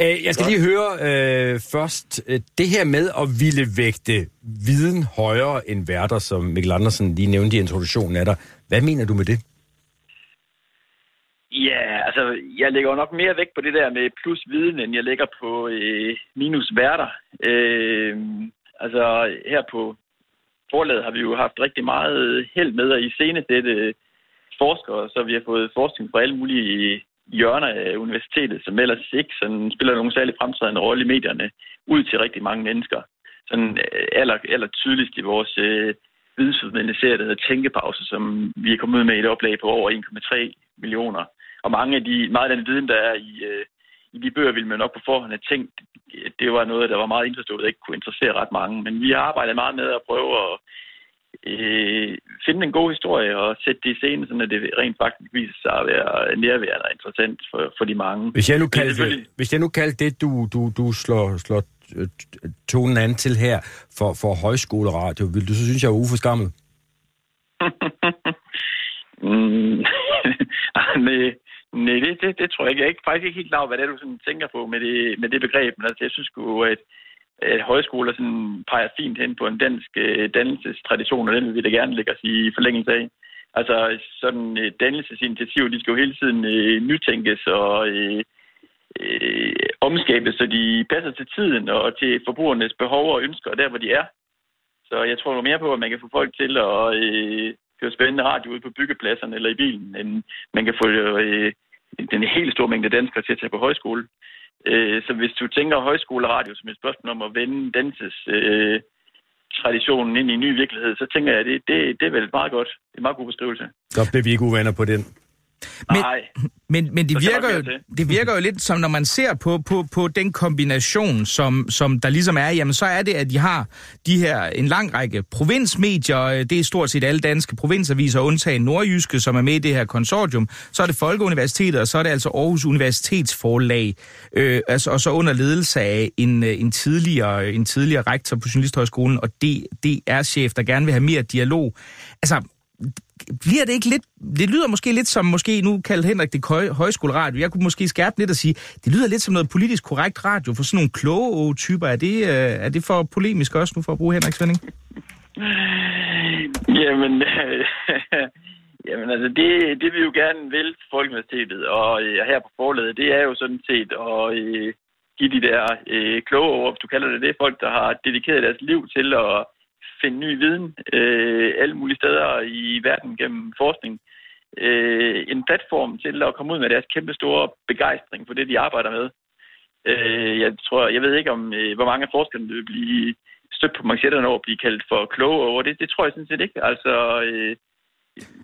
Øh, Jeg skal lige høre øh, først, øh, det her med at ville vægte viden højere end værter, som Mikkel Andersen lige nævnte i introduktionen af dig. Hvad mener du med det? Ja, altså, jeg lægger nok mere vægt på det der med plus viden, end jeg lægger på øh, minus værter. Øh, altså, her på forlaget har vi jo haft rigtig meget held med at i dette øh, forskere, så vi har fået forskning fra alle mulige øh, hjørner af universitetet, som ellers ikke sådan, spiller nogen særlig fremtrædende rolle i medierne, ud til rigtig mange mennesker. Sådan øh, aller, aller tydeligst i vores øh, vidensformidlende serie, der hedder Tænkepause, som vi er kommet ud med i et oplag på over 1,3 millioner. Og mange af de, meget af den viden, der er i, øh, i de bøger, ville man nok på forhånd have tænkt, det var noget, der var meget indforstået, og ikke kunne interessere ret mange. Men vi har arbejdet meget med at prøve at øh, finde en god historie og sætte det i scenen, så det rent faktisk viser sig at være nærværende og interessant for, for de mange. Hvis jeg nu kaldte, selvfølgelig- hvis jeg nu kaldte det, du, du, du slår, slår øh, tonen an til her for, for højskoleradio, vil du så synes, jeg er uforskammet? Mm, nej, nej det, det, det tror jeg ikke. Jeg er ikke, faktisk ikke helt klar over, hvad det er, du sådan tænker på med det, med det begreb. Men altså, jeg synes jo, at, at højskoler sådan peger fint hen på en dansk øh, dannelsestradition, og den vil vi da gerne lægge os i forlængelse af. Altså, sådan øh, dannelsesinitiativer, de skal jo hele tiden øh, nytænkes og øh, øh, omskabes, så de passer til tiden og til forbrugernes behov og ønsker, der hvor de er. Så jeg tror jo mere på, at man kan få folk til at øh, høre spændende radio ude på byggepladserne eller i bilen, end man kan få øh, den helt store mængde danskere til at tage på højskole. Øh, så hvis du tænker højskoleradio som et spørgsmål om at vende danses øh, traditionen ind i en ny virkelighed, så tænker jeg, at det, det, det er vel meget godt. Det er en meget god beskrivelse. Så bliver vi ikke uvenner på den. Men- Nej, Men, men det, virker jo, det virker jo lidt som, når man ser på, på, på den kombination, som, som der ligesom er, jamen så er det, at de har de her en lang række provinsmedier, øh, det er stort set alle danske provinsaviser, undtagen Nordjyske, som er med i det her konsortium, så er det Folkeuniversitetet, og så er det altså Aarhus Universitetsforlag, øh, altså, og så under ledelse af en, øh, en, tidligere, en tidligere rektor på Journalisthøjskolen, og DR-chef, der gerne vil have mere dialog. Altså, bliver det ikke lidt... Det lyder måske lidt som, måske nu kaldt Henrik det høj, højskoleradio. Jeg kunne måske skærpe lidt og sige, det lyder lidt som noget politisk korrekt radio for sådan nogle kloge typer. Er det, øh, er det for polemisk også nu for at bruge Henrik Svending? Jamen, øh, jamen altså, det, det vi jo gerne vil Folkeuniversitetet, og øh, her på forladet, det er jo sådan set at øh, give de der øh, kloge ord, hvis du kalder det det, folk, der har dedikeret deres liv til at finde ny viden øh, alle mulige steder i verden gennem forskning. Øh, en platform til at komme ud med deres kæmpe store begejstring for det, de arbejder med. Øh, jeg tror, jeg ved ikke om, øh, hvor mange af forskerne vil blive stødt på manchetterne over at blive kaldt for kloge over. Det, det tror jeg sådan set ikke. Altså, øh,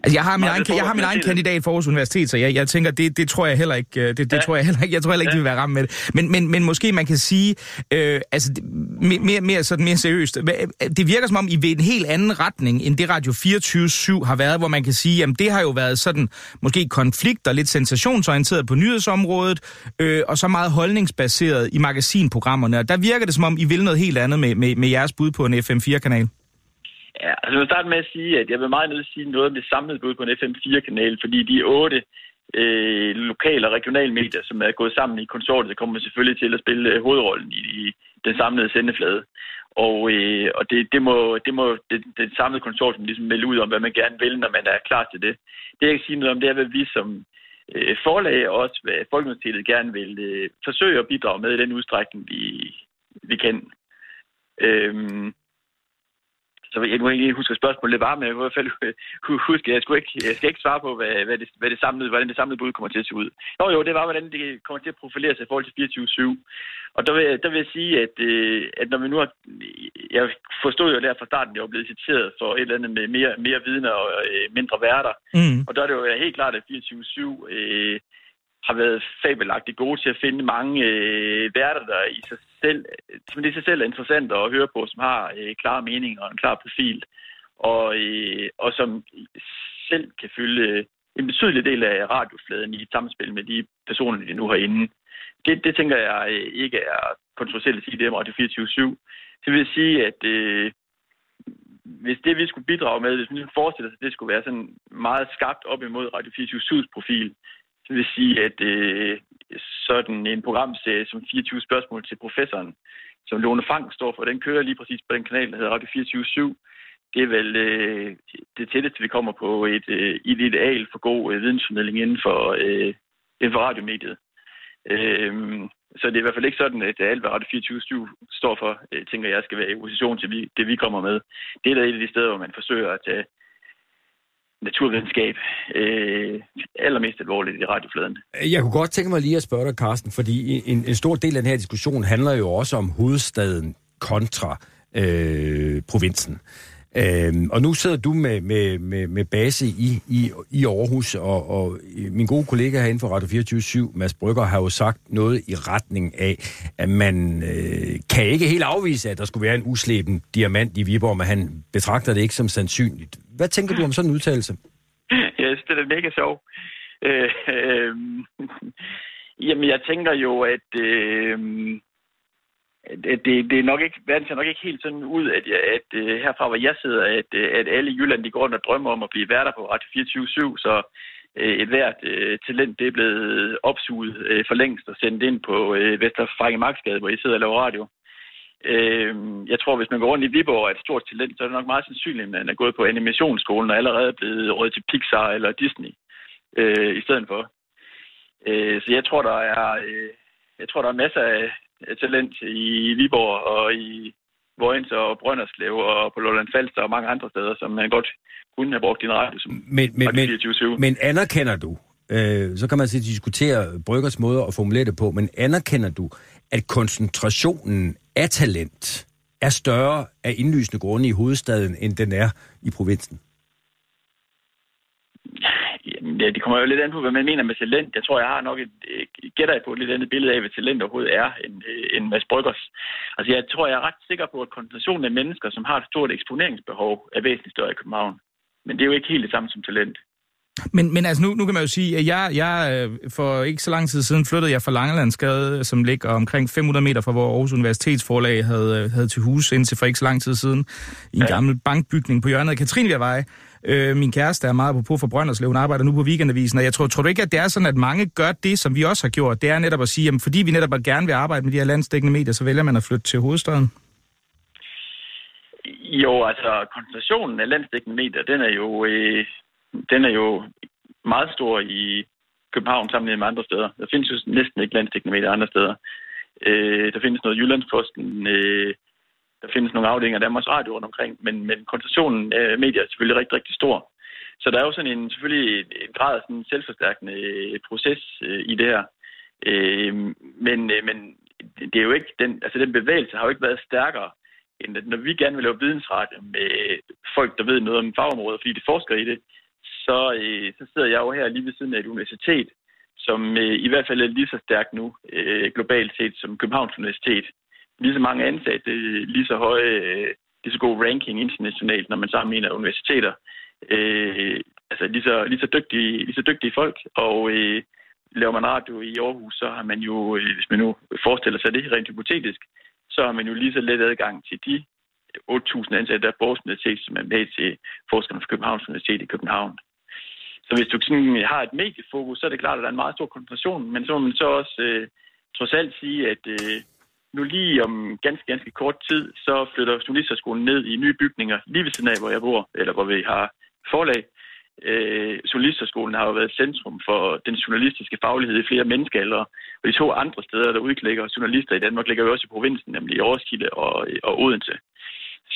Altså, jeg har min, egen, jeg har min egen kandidat for Aarhus Universitet, så jeg, jeg tænker, det, det tror jeg heller ikke, øh, det, det Ja. tror jeg heller ikke, jeg tror heller ikke, Ja. de vil være ramt med det. Men, men, men måske man kan sige, øh, altså mere, mere, sådan mere seriøst, Hvad- det virker som om, I vil en helt anden retning, end det Radio 24-7 har været, hvor man kan sige, jamen det har jo været sådan, måske konflikter, lidt sensationsorienteret på nyhedsområdet, øh, og så meget holdningsbaseret i magasinprogrammerne. Og der virker det som om, I vil noget helt andet med, med, med jeres bud på en FM4-kanal. Ja, altså jeg vil starte med at sige, at jeg vil meget nødt sige noget om det samlede bud på en FM4-kanal, fordi de otte øh, lokale og regionale medier, som er gået sammen i konsortiet, kommer selvfølgelig til at spille øh, hovedrollen i, i den samlede sendeflade. Og, øh, og det, det må, det må det, det samlede konsortium ligesom melde ud om, hvad man gerne vil, når man er klar til det. Det jeg kan sige noget om, det er, hvad vi som øh, forlag og også hvad Folkeuniversitetet gerne vil øh, forsøge at bidrage med i den udstrækning, vi, vi kan. Øhm, så jeg kan ikke huske, spørgsmålet var, men jeg i hvert fald huske, jeg, skulle ikke, jeg skal ikke svare på, hvad, hvad, det, hvad det samlede, hvordan det samlede bud kommer til at se ud. Jo, jo, det var, hvordan det kommer til at profilere sig i forhold til 24-7. Og der vil, der vil jeg sige, at, øh, at når vi nu har... Jeg forstod jo der fra starten, jeg var blevet citeret for et eller andet med mere, mere viden og øh, mindre værter. Mm. Og der er det jo helt klart, at 24-7 øh, har været fabelagtigt gode til at finde mange øh, værter, der i sig selv, som det i sig selv er interessant at høre på, som har øh, klare meninger og en klar profil, og, øh, og som selv kan fylde en betydelig del af radiofladen i et samspil med de personer, de nu har inde. Det, det tænker jeg øh, ikke er kontroversielt at sige det er Radio 24-7. Så vil jeg sige, at øh, hvis det, vi skulle bidrage med, hvis man forestiller sig, at det skulle være sådan meget skarpt op imod Radio 24-7's profil, det vil sige, at øh, sådan en programserie som 24 spørgsmål til professoren, som Lone Fang står for, den kører lige præcis på den kanal, der hedder Radio 24 /7. Det er vel øh, det tætteste, vi kommer på et, øh, et ideal for god øh, vidensformidling inden for, øh, inden for radiomediet. Øh, så det er i hvert fald ikke sådan, at øh, alt, hvad Radio 24 står for, øh, tænker jeg, skal være i opposition til vi, det, vi kommer med. Det er da et af de steder, hvor man forsøger at tage naturvidenskab øh, allermest alvorligt i radiofladen. Jeg kunne godt tænke mig lige at spørge dig, Carsten, fordi en, en stor del af den her diskussion handler jo også om hovedstaden kontra øh, provinsen. Øhm, og nu sidder du med, med, med, med base i, i, i Aarhus, og, og min gode kollega herinde for Radio 24 Mads Brygger, har jo sagt noget i retning af, at man øh, kan ikke helt afvise, at der skulle være en uslæben diamant i Viborg, men han betragter det ikke som sandsynligt. Hvad tænker du om sådan en udtalelse? Jeg synes, det er mega sjov. Øh, øh, jamen, jeg tænker jo, at, øh, det, det er nok ikke, verden ser nok ikke helt sådan ud, at, jeg, at at herfra, hvor jeg sidder, at, øh, at alle i Jylland, de går rundt og drømmer om at blive værter på Radio 24 så øh, et hvert øh, talent, det er blevet opsuget øh, for længst og sendt ind på øh, Vester Frakke hvor I sidder og laver radio. Øh, jeg tror, hvis man går rundt i Viborg og er et stort talent, så er det nok meget sandsynligt, at man er gået på animationsskolen og allerede er blevet råd til Pixar eller Disney øh, i stedet for. Øh, så jeg tror, der er, øh, jeg tror, der er masser af talent i Viborg og i Vojens og Brønderslev og på Lolland Falster og mange andre steder, som man godt kunne have brugt din radio som Men, men, men, 24 men anerkender du, øh, så kan man så diskutere Bryggers måde at formulere det på, men anerkender du, at koncentrationen af talent er større af indlysende grunde i hovedstaden, end den er i provinsen? Jamen, ja, det kommer jo lidt an på, hvad man mener med talent. Jeg tror, jeg har nok et, gætter på et lidt andet billede af, hvad talent overhovedet er, end, øh, end Mads Bryggers. Altså, jeg tror, jeg er ret sikker på, at koncentrationen af mennesker, som har et stort eksponeringsbehov, er væsentligt større i København. Men det er jo ikke helt det samme som talent. Men, men altså nu, nu kan man jo sige, at jeg, jeg øh, for ikke så lang tid siden flyttede jeg fra Langelandsgade, som ligger omkring 500 meter fra, hvor Aarhus Universitetsforlag havde, øh, havde til hus indtil for ikke så lang tid siden, i en ja. gammel bankbygning på hjørnet af Katrinviavej. Øh, min kæreste er meget på for Brønderslev, hun arbejder nu på Weekendavisen, og jeg tror, tror du ikke, at det er sådan, at mange gør det, som vi også har gjort, det er netop at sige, at fordi vi netop gerne vil arbejde med de her landstækkende medier, så vælger man at flytte til hovedstaden? Jo, altså koncentrationen af landstækkende medier, den er jo, øh, den er jo meget stor i København sammenlignet med andre steder. Der findes jo næsten ikke landstækkende medier andre steder. Øh, der findes noget Jyllandsposten, øh, der findes nogle afdelinger af Danmarks Radio rundt omkring, men, men koncentrationen af medier er selvfølgelig rigtig, rigtig stor. Så der er jo sådan en, selvfølgelig en grad af sådan en selvforstærkende øh, proces øh, i det her. Øh, men, øh, men det er jo ikke den, altså den bevægelse har jo ikke været stærkere end at når vi gerne vil lave vidensradio med folk, der ved noget om fagområder, fordi de forsker i det, så, øh, så sidder jeg jo her lige ved siden af et universitet, som øh, i hvert fald er lige så stærkt nu øh, globalt set som Københavns Universitet. Lige så mange ansatte, lige så høje, øh, lige så god ranking internationalt, når man sammenligner universiteter. Øh, altså lige så, lige, så dygtige, lige så dygtige folk, og øh, laver man radio i Aarhus, så har man jo, øh, hvis man nu forestiller sig det rent hypotetisk, så har man jo lige så let adgang til de 8.000 ansatte, der Borgs Universitet, som er med til forskerne fra Københavns Universitet i København. Så hvis du sådan øh, har et mediefokus, så er det klart, at der er en meget stor koncentration, men så må man så også øh, trods alt sige, at øh, nu lige om ganske, ganske kort tid, så flytter Journalisterskolen ned i nye bygninger, lige ved siden af, hvor jeg bor, eller hvor vi har forlag. Øh, Journalisterskolen har jo været centrum for den journalistiske faglighed i flere menneskealder, og de to andre steder, der udklækker journalister i Danmark, ligger jo også i provinsen, nemlig i Roskilde og, og Odense.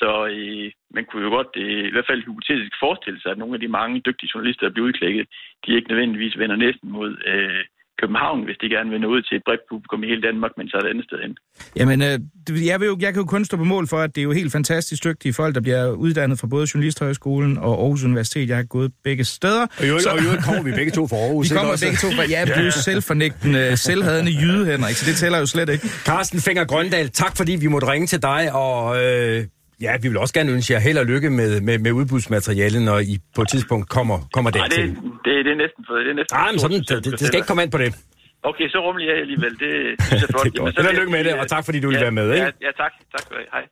Så øh, man kunne jo godt øh, i hvert fald hypotetisk forestille sig, at nogle af de mange dygtige journalister, der bliver udklækket, de ikke nødvendigvis vender næsten mod øh, København, hvis de gerne vil nå ud til et bredt publikum i hele Danmark, men så er det andet sted hen. Jamen, øh, jeg, vil jo, jeg kan jo kun stå på mål for, at det er jo helt fantastisk dygtige folk, der bliver uddannet fra både Journalisthøjskolen og Aarhus Universitet. Jeg har gået begge steder. Og i øvrigt, og i øvrigt kommer vi begge to fra Aarhus. Vi kommer begge to fra, ja, du er selvfornægtende, selvhadende jyde, Henrik, så det tæller jo slet ikke. Carsten Finger Grøndal, tak fordi vi måtte ringe til dig, og øh, Ja, vi vil også gerne ønske jer held og lykke med, med, med udbudsmaterialet, når I på et tidspunkt kommer, kommer dertil. Nej, det, det, det er næsten for det er næsten Nej, men sådan, det, det, det skal ikke komme an på det. Okay, så rummelig jeg alligevel. Det, det er flot. det er godt. Held og lykke med det, og tak fordi du vil ja, være med. Ikke? Ja, ja, tak. Tak for det. Hej.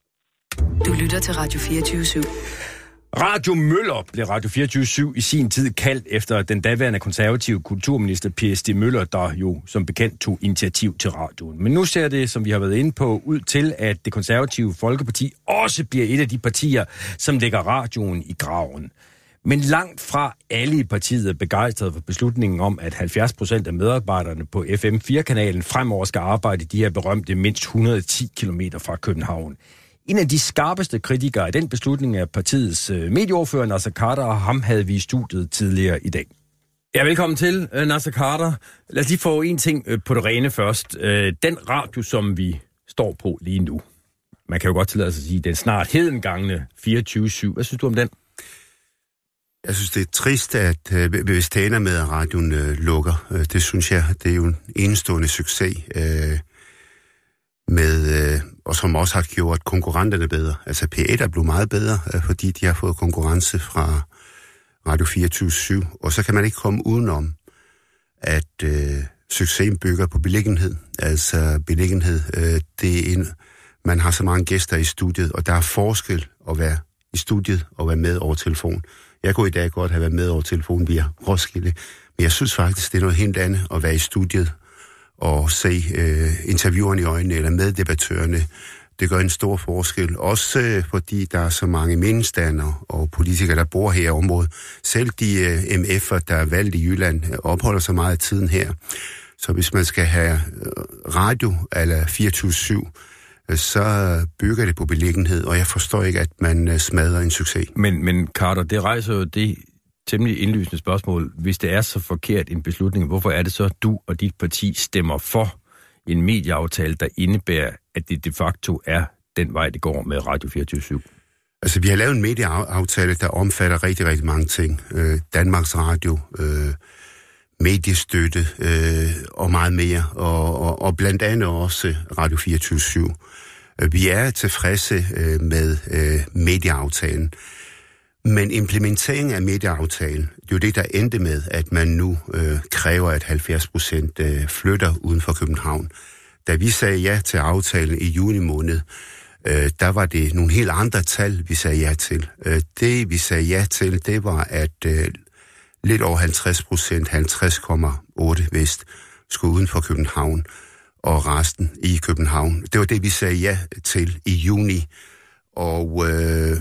Du lytter til Radio 24 /7. Radio Møller blev Radio 24 i sin tid kaldt efter den daværende konservative kulturminister P.S.D. Møller, der jo som bekendt tog initiativ til radioen. Men nu ser det, som vi har været inde på, ud til, at det konservative Folkeparti også bliver et af de partier, som lægger radioen i graven. Men langt fra alle i partiet er begejstrede for beslutningen om, at 70 procent af medarbejderne på FM4-kanalen fremover skal arbejde de her berømte mindst 110 km fra København. En af de skarpeste kritikere af den beslutning er partiets øh, medieordfører Nasser Carter, og ham havde vi i studiet tidligere i dag. Ja, velkommen til, øh, Nasser Carter. Lad os lige få en ting øh, på det rene først. Den radio, som vi står på lige nu, man kan jo godt tillade sig at sige, den snart hedengangne 24-7. Hvad synes du om den? Jeg synes, det er trist, at øh, hvis det ender med, at radioen øh, lukker. Øh, det synes jeg, det er jo en enestående succes. Øh, med, øh, og som også har gjort konkurrenterne bedre. Altså P1 er blevet meget bedre, øh, fordi de har fået konkurrence fra Radio 24 og så kan man ikke komme udenom, at øh, succesen bygger på beliggenhed. Altså beliggenhed, øh, det er en, man har så mange gæster i studiet, og der er forskel at være i studiet og være med over telefon. Jeg kunne i dag godt have været med over telefon via Roskilde, men jeg synes faktisk, det er noget helt andet at være i studiet og se øh, interviewerne i øjnene eller meddebattørerne. Det gør en stor forskel, også øh, fordi der er så mange mindestander og politikere, der bor her i området. Selv de øh, MF'er, der er valgt i Jylland, øh, opholder sig meget af tiden her. Så hvis man skal have øh, radio eller 24-7, øh, så bygger det på beliggenhed, og jeg forstår ikke, at man smadrer en succes. Men, men Carter, det rejser jo det temmelig indlysende spørgsmål. Hvis det er så forkert en beslutning, hvorfor er det så, at du og dit parti stemmer for en medieaftale, der indebærer, at det de facto er den vej, det går med Radio 24 /7? Altså, vi har lavet en medieaftale, der omfatter rigtig, rigtig mange ting. Øh, Danmarks Radio, øh, mediestøtte øh, og meget mere, og, og, og blandt andet også Radio 24 /7. Øh, vi er tilfredse øh, med øh, medieaftalen. Men implementeringen af medieaftalen, det er jo det, der endte med, at man nu øh, kræver, at 70 procent øh, flytter uden for København. Da vi sagde ja til aftalen i juni måned, øh, der var det nogle helt andre tal, vi sagde ja til. Øh, det, vi sagde ja til, det var, at øh, lidt over 50 procent, 50,8 vist, skulle uden for København, og resten i København. Det var det, vi sagde ja til i juni. Og øh,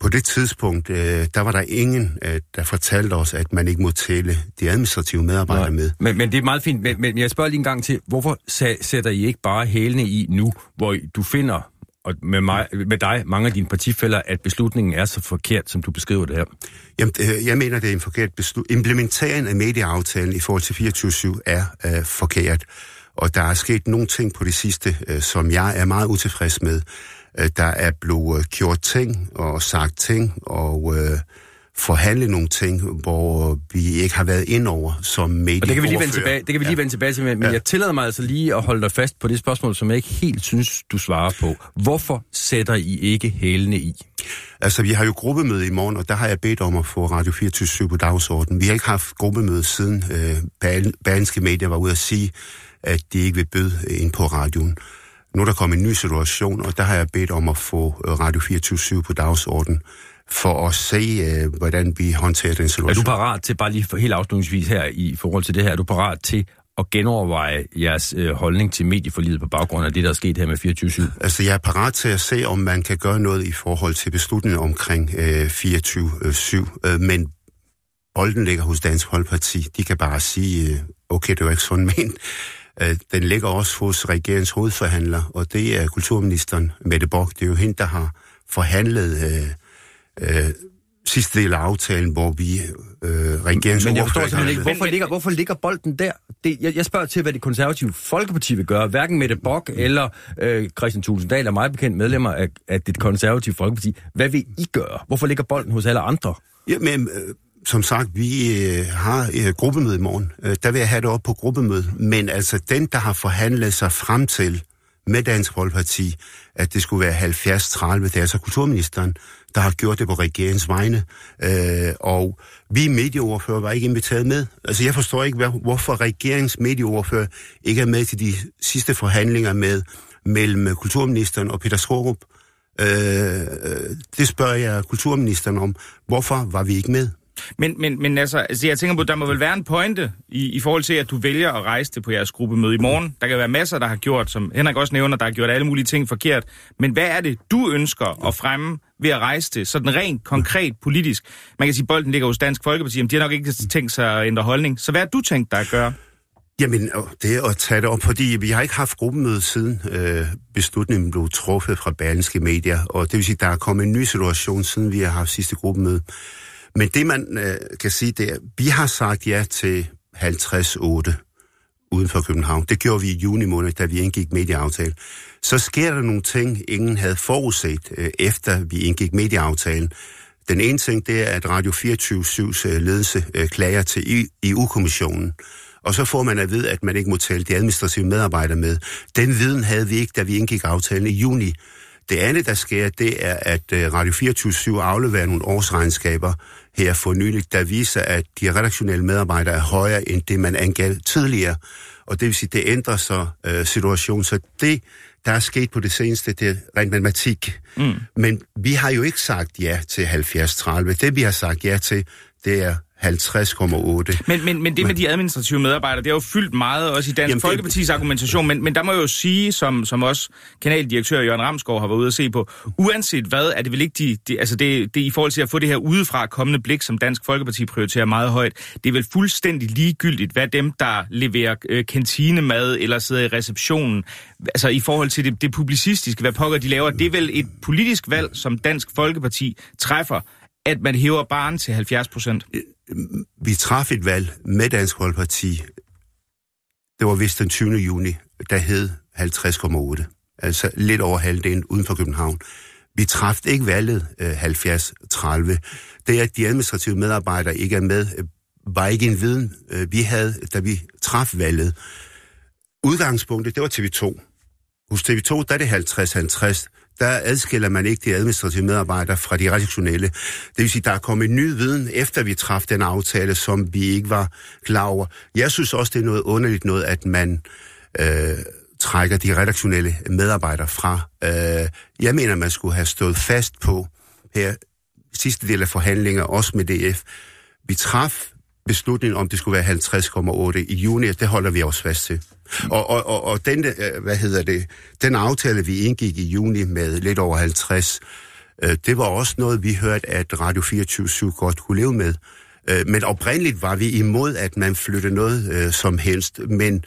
på det tidspunkt, øh, der var der ingen, øh, der fortalte os, at man ikke må tælle de administrative medarbejdere Nej. med. Men, men det er meget fint, men, men jeg spørger lige en gang til, hvorfor sætter I ikke bare hælene i nu, hvor du finder og med, mig, med dig, mange af dine partifælder, at beslutningen er så forkert, som du beskriver det her? Jamen, øh, jeg mener, det er en forkert beslutning. Implementeringen af medieaftalen i forhold til 24 er øh, forkert. Og der er sket nogle ting på det sidste, øh, som jeg er meget utilfreds med. Øh, der er blevet gjort ting og sagt ting og øh, forhandlet nogle ting, hvor vi ikke har været ind over som medie. Og det kan vi lige vende tilbage, det kan vi lige vende tilbage til, men ja. jeg tillader mig altså lige at holde dig fast på det spørgsmål, som jeg ikke helt synes, du svarer på. Hvorfor sætter I ikke hælene i? Altså, vi har jo gruppemøde i morgen, og der har jeg bedt om at få Radio 24 på dagsordenen. Vi har ikke haft gruppemøde siden øh, Berlingske Medier var ude at sige, at de ikke vil bøde ind på radioen. Nu er der kommet en ny situation, og der har jeg bedt om at få øh, Radio 24 på dagsordenen for at se, øh, hvordan vi håndterer den situation. Er du parat til, bare lige for helt afslutningsvis her i forhold til det her, er du parat til at genoverveje jeres øh, holdning til medieforlidet på baggrund af det, der er sket her med 24-7? Altså, jeg er parat til at se, om man kan gøre noget i forhold til beslutningen omkring øh, 24-7, øh, men bolden ligger hos Dansk Folkeparti. De kan bare sige, øh, okay, det var ikke sådan ment. Øh, den ligger også hos regeringens hovedforhandler, og det er kulturministeren Mette Bock. Det er jo hende, der har forhandlet øh, øh, sidste del af aftalen, hvor vi øh, regeringens Men jeg forstår simpelthen ikke, hvorfor ligger, hvorfor ligger bolden der? Det, jeg, jeg spørger til, hvad det konservative Folkeparti vil gøre. Hverken Mette Bock eller øh, Christian Tulsendal er meget bekendt medlemmer af, af det konservative Folkeparti. Hvad vil I gøre? Hvorfor ligger bolden hos alle andre? Jamen, øh, som sagt, vi øh, har øh, gruppemøde i morgen. Øh, der vil jeg have det op på gruppemødet. Men altså, den, der har forhandlet sig frem til med Dansk Folkeparti, at det skulle være 70-30, det er altså kulturministeren, der har gjort det på regeringens vegne. Øh, og vi medieordfører var ikke inviteret med. Altså, jeg forstår ikke, hvorfor regeringens medieordfører ikke er med til de sidste forhandlinger med mellem kulturministeren og Peter Skorup. Øh, øh, det spørger jeg kulturministeren om. Hvorfor var vi ikke med? Men, men, men altså, altså, jeg tænker på, der må vel være en pointe i, i forhold til, at du vælger at rejse det på jeres gruppemøde i morgen. Der kan være masser, der har gjort, som Henrik også nævner, der har gjort alle mulige ting forkert. Men hvad er det, du ønsker at fremme ved at rejse det, sådan rent konkret politisk? Man kan sige, at bolden ligger hos Dansk Folkeparti, men de har nok ikke tænkt sig at ændre holdning. Så hvad har du tænkt dig at gøre? Jamen, det er at tage det op, fordi vi har ikke haft gruppemøde siden øh, beslutningen blev truffet fra Berlingske Medier, og det vil sige, der er kommet en ny situation, siden vi har haft sidste gruppemøde. Men det, man øh, kan sige, det er, vi har sagt ja til 50-8 uden for København. Det gjorde vi i juni måned, da vi indgik medieaftalen. Så sker der nogle ting, ingen havde forudset, øh, efter vi indgik medieaftalen. Den ene ting, det er, at Radio 24-7's øh, ledelse øh, klager til EU-kommissionen. Og så får man at vide, at man ikke må tale de administrative medarbejdere med. Den viden havde vi ikke, da vi indgik aftalen i juni. Det andet, der sker, det er, at øh, Radio 24 afleverer nogle årsregnskaber her for nyligt, der viser, at de redaktionelle medarbejdere er højere end det, man angav tidligere. Og det vil sige, det ændrer sig øh, situationen. Så det, der er sket på det seneste, det er rent matematik. Mm. Men vi har jo ikke sagt ja til 70-30. Det, vi har sagt ja til, det er 50,8. Men, men, men det med de administrative medarbejdere, det har jo fyldt meget også i Dansk Jamen, Folkepartis det... argumentation, men, men der må jeg jo sige, som, som også kanaldirektør Jørgen Ramsgaard har været ude at se på, uanset hvad, er det vel ikke de, de, altså det, det i forhold til at få det her udefra kommende blik, som Dansk Folkeparti prioriterer meget højt, det er vel fuldstændig ligegyldigt, hvad dem, der leverer øh, kantinemad eller sidder i receptionen, altså i forhold til det, det publicistiske, hvad pokker de laver, det er vel et politisk valg, som Dansk Folkeparti træffer, at man hæver barn til 70 procent? Øh, mm, vi traf et valg med Dansk Folkeparti. Det var vist den 20. juni, der hed 50,8. Altså lidt over halvdelen uden for København. Vi traf ikke valget øh, 70-30. Det, at de administrative medarbejdere ikke er med, øh, var ikke en viden, øh, vi havde, da vi traf valget. Udgangspunktet, det var TV2. Hos TV2, der er det 50-50 der adskiller man ikke de administrative medarbejdere fra de redaktionelle. Det vil sige, der er kommet en ny viden, efter vi træffede den aftale, som vi ikke var klar over. Jeg synes også, det er noget underligt noget, at man øh, trækker de redaktionelle medarbejdere fra. Øh, jeg mener, man skulle have stået fast på her sidste del af forhandlinger, også med DF. Vi traf beslutningen om, det skulle være 50,8 i juni, det holder vi også fast til. Og, og, og, og den, øh, hvad hedder det, den aftale, vi indgik i juni med lidt over 50, øh, det var også noget, vi hørte, at Radio 24 godt kunne leve med. Øh, men oprindeligt var vi imod, at man flyttede noget som helst, men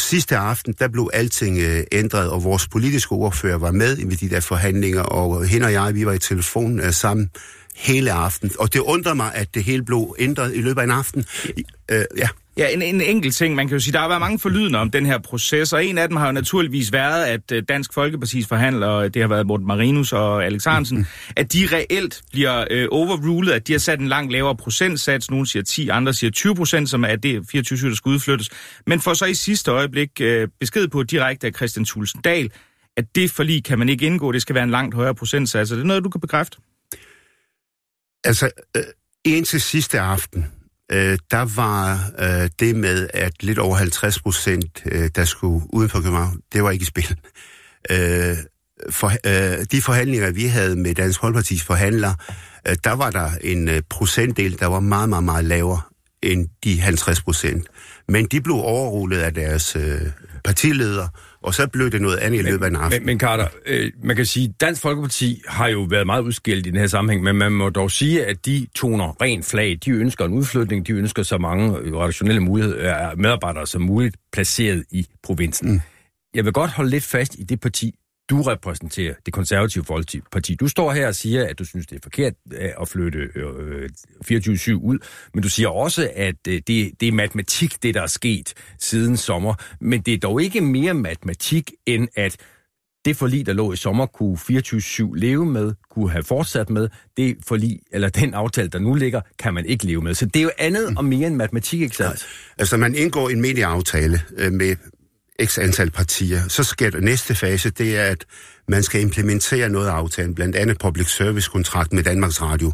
sidste aften, der blev alting ændret, og vores politiske ordfører var med i de der forhandlinger, og hende og jeg, vi var i telefon sammen hele aften. Og det undrer mig, at det hele blev ændret i løbet af en aften. Øh, ja. Ja, en, en enkelt ting. Man kan jo sige, der har været mange forlydende om den her proces, og en af dem har jo naturligvis været, at øh, Dansk Folkepartis forhandlere, det har været Morten Marinus og Alex Hansen, mm. at de reelt bliver øh, overrulet, at de har sat en langt lavere procentsats. Nogle siger 10, andre siger 20 procent, som er det 24 der skal udflyttes. Men for så i sidste øjeblik øh, besked på direkte af Christian Thulsen Dahl, at det forlig kan man ikke indgå, det skal være en langt højere procentsats. Er det noget, du kan bekræfte? Altså, øh, indtil sidste aften, øh, der var øh, det med, at lidt over 50 procent, øh, der skulle uden for København, det var ikke i spil. Øh, for, øh, de forhandlinger, vi havde med Dansk Folkeparti's forhandler, øh, der var der en øh, procentdel, der var meget, meget, meget lavere end de 50 procent. Men de blev overrullet af deres øh, partileder, og så blev det noget andet i løbet af en aften. Men, men Carter, øh, man kan sige, Dansk Folkeparti har jo været meget udskilt i den her sammenhæng, men man må dog sige, at de toner rent flag. De ønsker en udflytning, de ønsker så mange redaktionelle muligheder, øh, medarbejdere som muligt placeret i provinsen. Mm. Jeg vil godt holde lidt fast i det parti, du repræsenterer, det konservative folkeparti. Du står her og siger, at du synes, det er forkert øh, at flytte øh, øh 24-7 ud, men du siger også, at øh, det, det er matematik, det der er sket siden sommer. Men det er dog ikke mere matematik, end at det forlig, der lå i sommer, kunne 24-7 leve med, kunne have fortsat med. Det forlig, eller den aftale, der nu ligger, kan man ikke leve med. Så det er jo andet og mere end matematik, ikke sandt? Ja. Altså, man indgår en medieaftale øh, med x antal partier. Så sker der næste fase, det er, at man skal implementere noget af aftalen, blandt andet public service kontrakt med Danmarks Radio.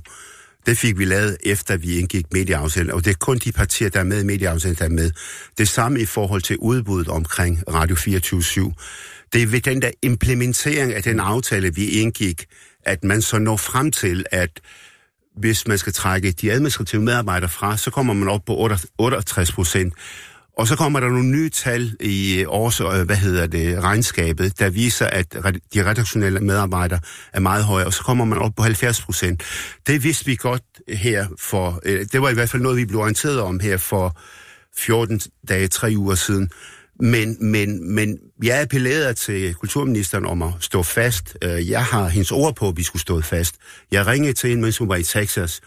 Det fik vi lavet efter vi indgik medieaftalen, og det er kun de partier, der er med i medieaftalen, der er med. Det samme i forhold til udbuddet omkring Radio 24 /7. Det er ved den der implementering af den aftale, vi indgik, at man så når frem til, at hvis man skal trække de administrative medarbejdere fra, så kommer man op på 68 procent. Og så kommer der nogle nye tal i øh, års, øh, hvad hedder det, regnskabet, der viser, at de redaktionelle medarbejdere er meget høje, og så kommer man op på 70 procent. Det vidste vi godt her for, øh, det var i hvert fald noget, vi blev orienteret om her for 14 dage, tre uger siden. Men, men, men jeg appellerede til kulturministeren om at stå fast. Jeg har hendes ord på, at vi skulle stå fast. Jeg ringede til hende, mens hun var i Texas,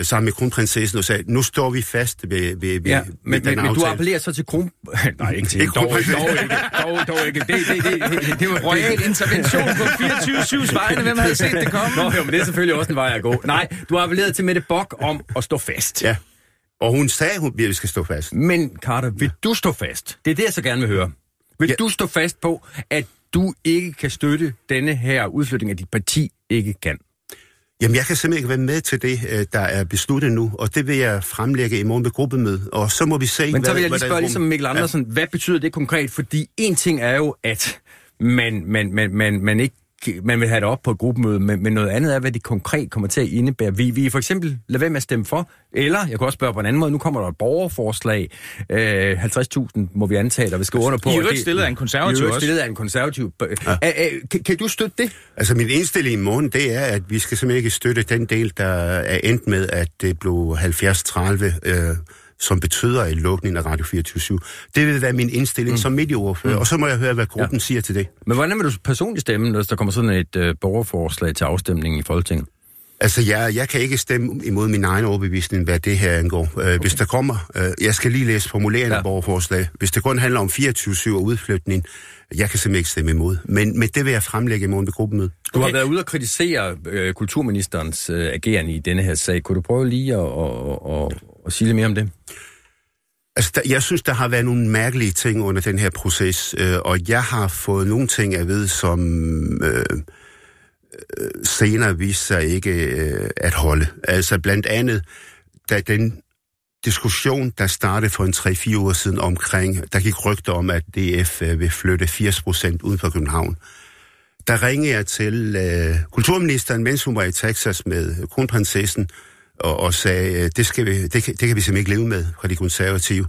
sammen med kronprinsessen og sagde, nu står vi fast ved, ved, ja, ved men, den men, men du appellerer så til kron... Nej, ikke til. Dog, dog, ikke. Dog, dog ikke. Det, det, det, det, det var royal intervention på 24-7's vegne. Hvem havde set det komme? Nå, jo, men det er selvfølgelig også en vej at gå. Nej, du har appelleret til Mette Bock om at stå fast. Ja. Og hun sagde, at vi skal stå fast. Men, Carter, vil du stå fast? Det er det, jeg så gerne vil høre. Vil ja. du stå fast på, at du ikke kan støtte denne her udflytning, at dit parti ikke kan? Jamen, jeg kan simpelthen ikke være med til det, øh, der er besluttet nu, og det vil jeg fremlægge i morgen ved gruppemøde, og så må vi se, Men så vil jeg lige spørge, ligesom Mikkel Andersen, ja. hvad betyder det konkret? Fordi en ting er jo, at man, man, man, man, man ikke man vil have det op på et gruppemøde, men, men noget andet er, hvad det konkret kommer til at indebære. Vi, vi for eksempel lade være med at stemme for, eller jeg kan også spørge på en anden måde, nu kommer der et borgerforslag, øh, 50.000 må vi antage, der vil skrive under på. I øvrigt stillet af en konservativ også. stillet af en konservativ. Ja. Æ, æ, kan, kan du støtte det? Altså min indstilling i morgen, det er, at vi skal simpelthen ikke støtte den del, der er endt med, at det blev 70-30 øh, som betyder en lukning af Radio 24 Det vil være min indstilling mm. som medieordfører, mm. og så må jeg høre, hvad gruppen ja. siger til det. Men hvordan vil du personligt stemme, hvis der kommer sådan et øh, borgerforslag til afstemning i Folketinget? Altså, jeg, jeg kan ikke stemme imod min egen overbevisning, hvad det her angår. Uh, okay. Hvis der kommer, uh, jeg skal lige læse formuleringen ja. af borgerforslag. Hvis det kun handler om 24 og udflytning, jeg kan simpelthen ikke stemme imod. Men, men det vil jeg fremlægge i morgen ved gruppemødet. Du har været ude og kritisere øh, kulturministerens øh, agerende i denne her sag. Kunne du prøve lige at, at, at, og sige lidt mere om det? Altså, der, jeg synes, der har været nogle mærkelige ting under den her proces, øh, og jeg har fået nogle ting at vide, som øh, øh senere viste sig ikke øh, at holde. Altså blandt andet, da den diskussion, der startede for en 3-4 uger siden omkring, der gik rygter om, at DF øh, vil flytte 80 procent ud for København. Der ringede jeg til øh, kulturministeren, mens hun var i Texas med kronprinsessen, og, og sagde, øh, det, skal vi, det, kan, det kan vi simpelthen ikke leve med fra de konservative.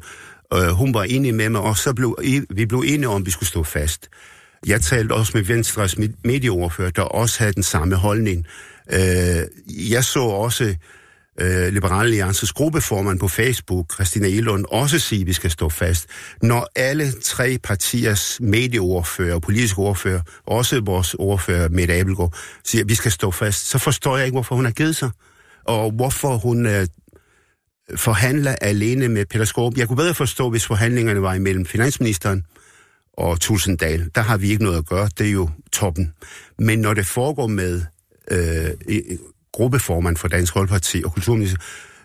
Og øh, hun var enig med mig, og så blev vi blev enige om, at vi skulle stå fast. Jeg talte også med Venstres medieoverfører, der også havde den samme holdning. Øh, jeg så også øh, Liberale Alliances gruppeformand på Facebook, Christina Elund, også sige, at vi skal stå fast. Når alle tre partiers medieordfører og politiske ordfører, også vores ordfører Mette Abelgaard, siger, at vi skal stå fast, så forstår jeg ikke, hvorfor hun har givet sig og hvorfor hun øh, forhandle alene med Peter Skorp. Jeg kunne bedre forstå, hvis forhandlingerne var imellem finansministeren og Tulsendal. Der har vi ikke noget at gøre. Det er jo toppen. Men når det foregår med øh, gruppeformand for Dansk Folkeparti og kulturminister,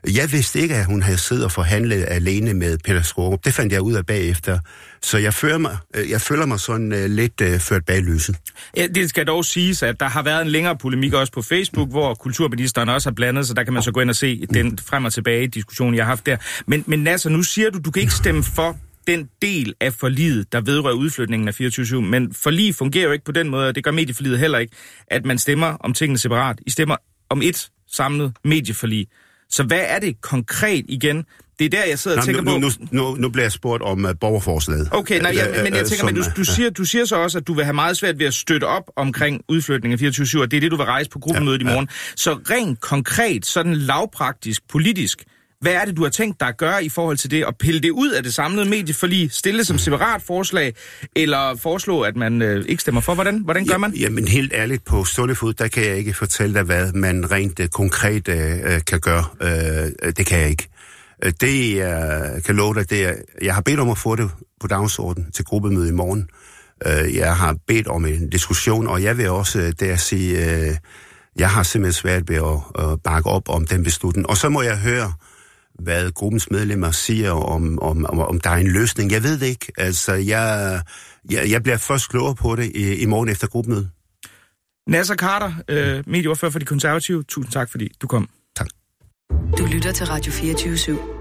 jeg vidste ikke, at hun havde siddet og forhandlet alene med Peter Skorup. Det fandt jeg ud af bagefter. Så jeg føler mig, øh, jeg føler mig sådan uh, lidt uh, ført bag lyset. Ja, det skal dog siges, at der har været en længere polemik også på Facebook, hvor kulturministeren også har blandet, så der kan man så gå ind og se den frem og tilbage diskussion, jeg har haft der. Men, men Nasser, nu siger du, du kan ikke stemme for den del af forliget, der vedrører udflytningen af 24 men forlig fungerer jo ikke på den måde, og det gør medieforliget heller ikke, at man stemmer om tingene separat. I stemmer om et samlet medieforlig. Så hvad er det konkret igen? Det er der, jeg sidder og Nå, tænker nu, på... nu, nu, nu bliver jeg spurgt om uh, borgerforslaget. Okay, nej, ja, Øh, men jeg øh, tænker, men du, du, siger, du siger så også, at du vil have meget svært ved at støtte op omkring udflytningen af 24 og det er det, du vil rejse på gruppemødet ja, i morgen. Så rent konkret, sådan lavpraktisk, politisk, hvad er det, du har tænkt dig at gøre i forhold til det, og pille det ud af det samlede medieforlig, stille som separat forslag, eller foreslå, at man øh, ikke stemmer for? Hvordan, hvordan gør man? Ja, jamen helt ærligt, på stående fod, der kan jeg ikke fortælle dig, hvad man rent uh, konkret uh, kan gøre. Uh, det kan jeg ikke. Uh, det jeg kan love dig, det er, jeg har bedt om at få det på dagsordenen til gruppemøde i morgen. Jeg har bedt om en diskussion, og jeg vil også der sige, jeg har simpelthen svært ved at bakke op om den beslutning. Og så må jeg høre, hvad gruppens medlemmer siger, om, om, om, om der er en løsning. Jeg ved det ikke. Altså, jeg, jeg, jeg bliver først klogere på det i, i morgen efter gruppemødet. Nasser Carter, øh, medieordfører for de konservative, tusind tak, fordi du kom. Du lytter til Radio 24 /7.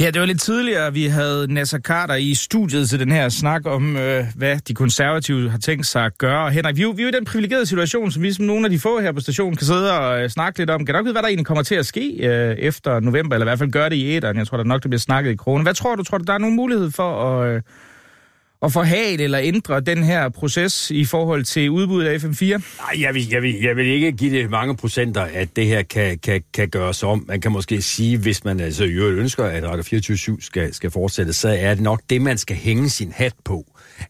Ja, det var lidt tidligere, vi havde Nasser Carter i studiet til den her snak om, øh, hvad de konservative har tænkt sig at gøre. Og Henrik, vi er, jo, vi er jo i den privilegerede situation, som vi som nogle af de få her på stationen kan sidde og øh, snakke lidt om. Kan du ikke vide, hvad der egentlig kommer til at ske øh, efter november, eller i hvert fald gøre det i æderen? Jeg tror der nok, det bliver snakket i kronen. Hvad tror du? Tror du, der er nogen mulighed for at, øh, at forhale eller ændre den her proces i forhold til udbuddet af FM4? Nej, jeg vil, jeg, vil, jeg vil ikke give det mange procenter, at det her kan, kan, kan gøres om. Man kan måske sige, hvis man altså i øvrigt ønsker, at Radio 24 skal, skal fortsætte, så er det nok det, man skal hænge sin hat på.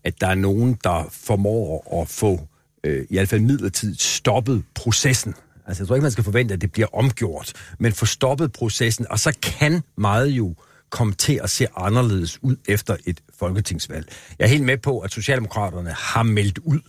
At der er nogen, der formår at få øh, i hvert fald midlertidigt stoppet processen. Altså, jeg tror ikke, man skal forvente, at det bliver omgjort, men få stoppet processen, og så kan meget jo komme til at se anderledes ud efter et folketingsvalg. Jeg er helt med på, at Socialdemokraterne har meldt ud,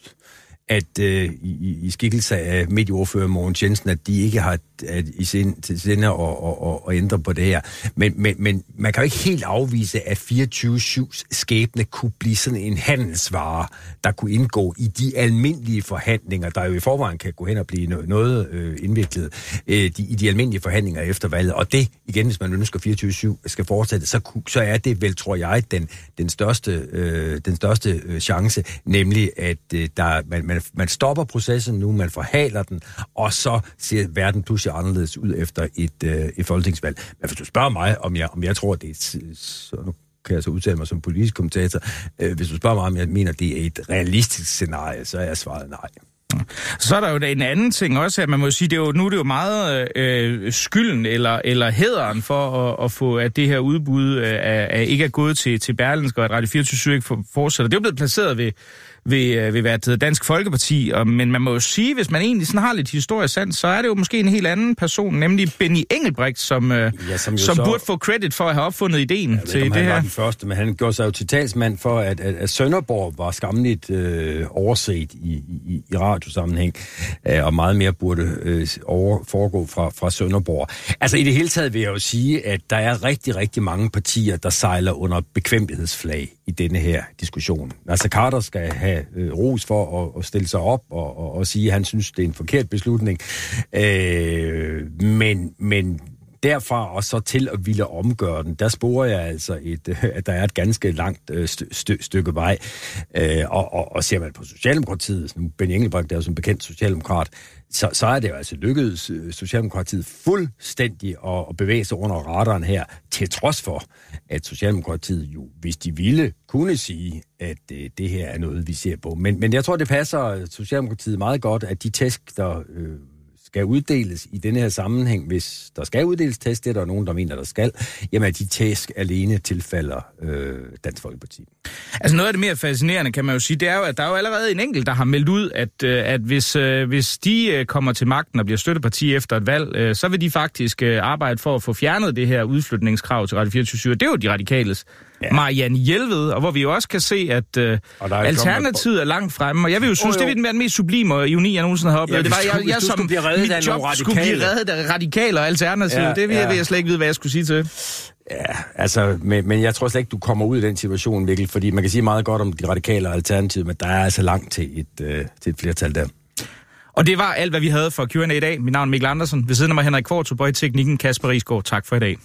at øh, i, i skikkelse af medieordfører Mogens Jensen, at de ikke har at, i sind, til sinde at, at, at, at ændre på det her. Men, men, men man kan jo ikke helt afvise, at 24-7's skæbne kunne blive sådan en handelsvare, der kunne indgå i de almindelige forhandlinger, der jo i forvejen kan gå hen og blive noget, noget øh, indviklet øh, de, i de almindelige forhandlinger efter valget. Og det, igen, hvis man ønsker 24-7 skal fortsætte, så, så er det vel, tror jeg, den, den største, øh, den største øh, chance, nemlig at øh, der, man, man, man stopper processen nu, man forhaler den, og så ser verden pludselig anderledes ud efter et, øh, et folketingsvalg. Men hvis du spørger mig, om jeg, om jeg tror, det er så nu kan jeg så udtale mig som politisk kommentator, øh, hvis du spørger mig, om jeg mener, det er et realistisk scenarie, så er jeg svaret nej. Så er der jo en anden ting også, at man må sige, det er jo, nu er det jo meget øh, skylden eller, eller hederen for at, at få, at det her udbud øh, er, er, ikke er gået til, til Berlinsk, og at Radio 24 ikke for- fortsætter. Det er jo blevet placeret ved, ved, ved hvad det Dansk Folkeparti, og, men man må jo sige, hvis man egentlig sådan har lidt historisk sans, så er det jo måske en helt anden person, nemlig Benny Engelbrecht, som, øh, Ja, som som, så- burde få credit for at have opfundet ideen Jeg ved til om det han var den første, men han gjorde sig jo til talsmand for, at, at, at Sønderborg var skamligt øh, overset i, i, i radiosammenhæng, øh, og meget mere burde øh, over, foregå fra, fra Sønderborg. Altså i det hele taget vil jeg jo sige, at der er rigtig, rigtig mange partier, der sejler under bekvemmelighedsflag i denne her diskussion. Nasser Carter skal have øh, ros for at, at stille sig op og, og, og sige, at han synes, det er en forkert beslutning. Øh, men, men derfra og så til at ville omgøre den, der sporer jeg altså, et, øh, at der er et ganske langt øh, st- st- stykke vej. Øh, og, og, og ser man på Socialdemokratiet, nu Benny Engelbrecht er jo som bekendt socialdemokrat, så, så er det jo altså lykkedes øh, Socialdemokratiet fuldstændig at, at bevæge sig under radaren her, til trods for, at Socialdemokratiet jo, hvis de ville, kunne sige, at øh, det her er noget, vi ser på. Men, men jeg tror, det passer Socialdemokratiet meget godt, at de tæsk, der øh, skal uddeles i denne her sammenhæng, hvis der skal uddeles test, det er der nogen, der mener, der skal, jamen at de tæsk alene tilfalder øh, Dansk Folkeparti. Altså noget af det mere fascinerende, kan man jo sige, det er jo, at der er jo allerede en enkelt, der har meldt ud, at, øh, at hvis, øh, hvis de øh, kommer til magten og bliver støtteparti efter et valg, øh, så vil de faktisk øh, arbejde for at få fjernet det her udflytningskrav til Radio 24 Det er jo de radikales ja. Marianne Hjelved, og hvor vi jo også kan se, at øh, er Alternativet er langt fremme. Og jeg vil jo synes, jo. det er den mest sublime ironi, jeg nogensinde har oplevet. Ja, det var, jeg, jeg du som mit job skulle blive radikale. reddet af radikaler og Alternativet. Ja, det vil, ja. vil jeg slet ikke vide, hvad jeg skulle sige til. Ja, altså, men, men jeg tror slet ikke, du kommer ud i den situation, Mikkel, fordi man kan sige meget godt om de radikale og alternativet, men der er altså langt til et, øh, til et flertal der. Og det var alt, hvad vi havde for Q&A i dag. Mit navn er Mikkel Andersen. Ved siden af mig Henrik Kvartrup og i teknikken Kasper Risgaard. Tak for i dag.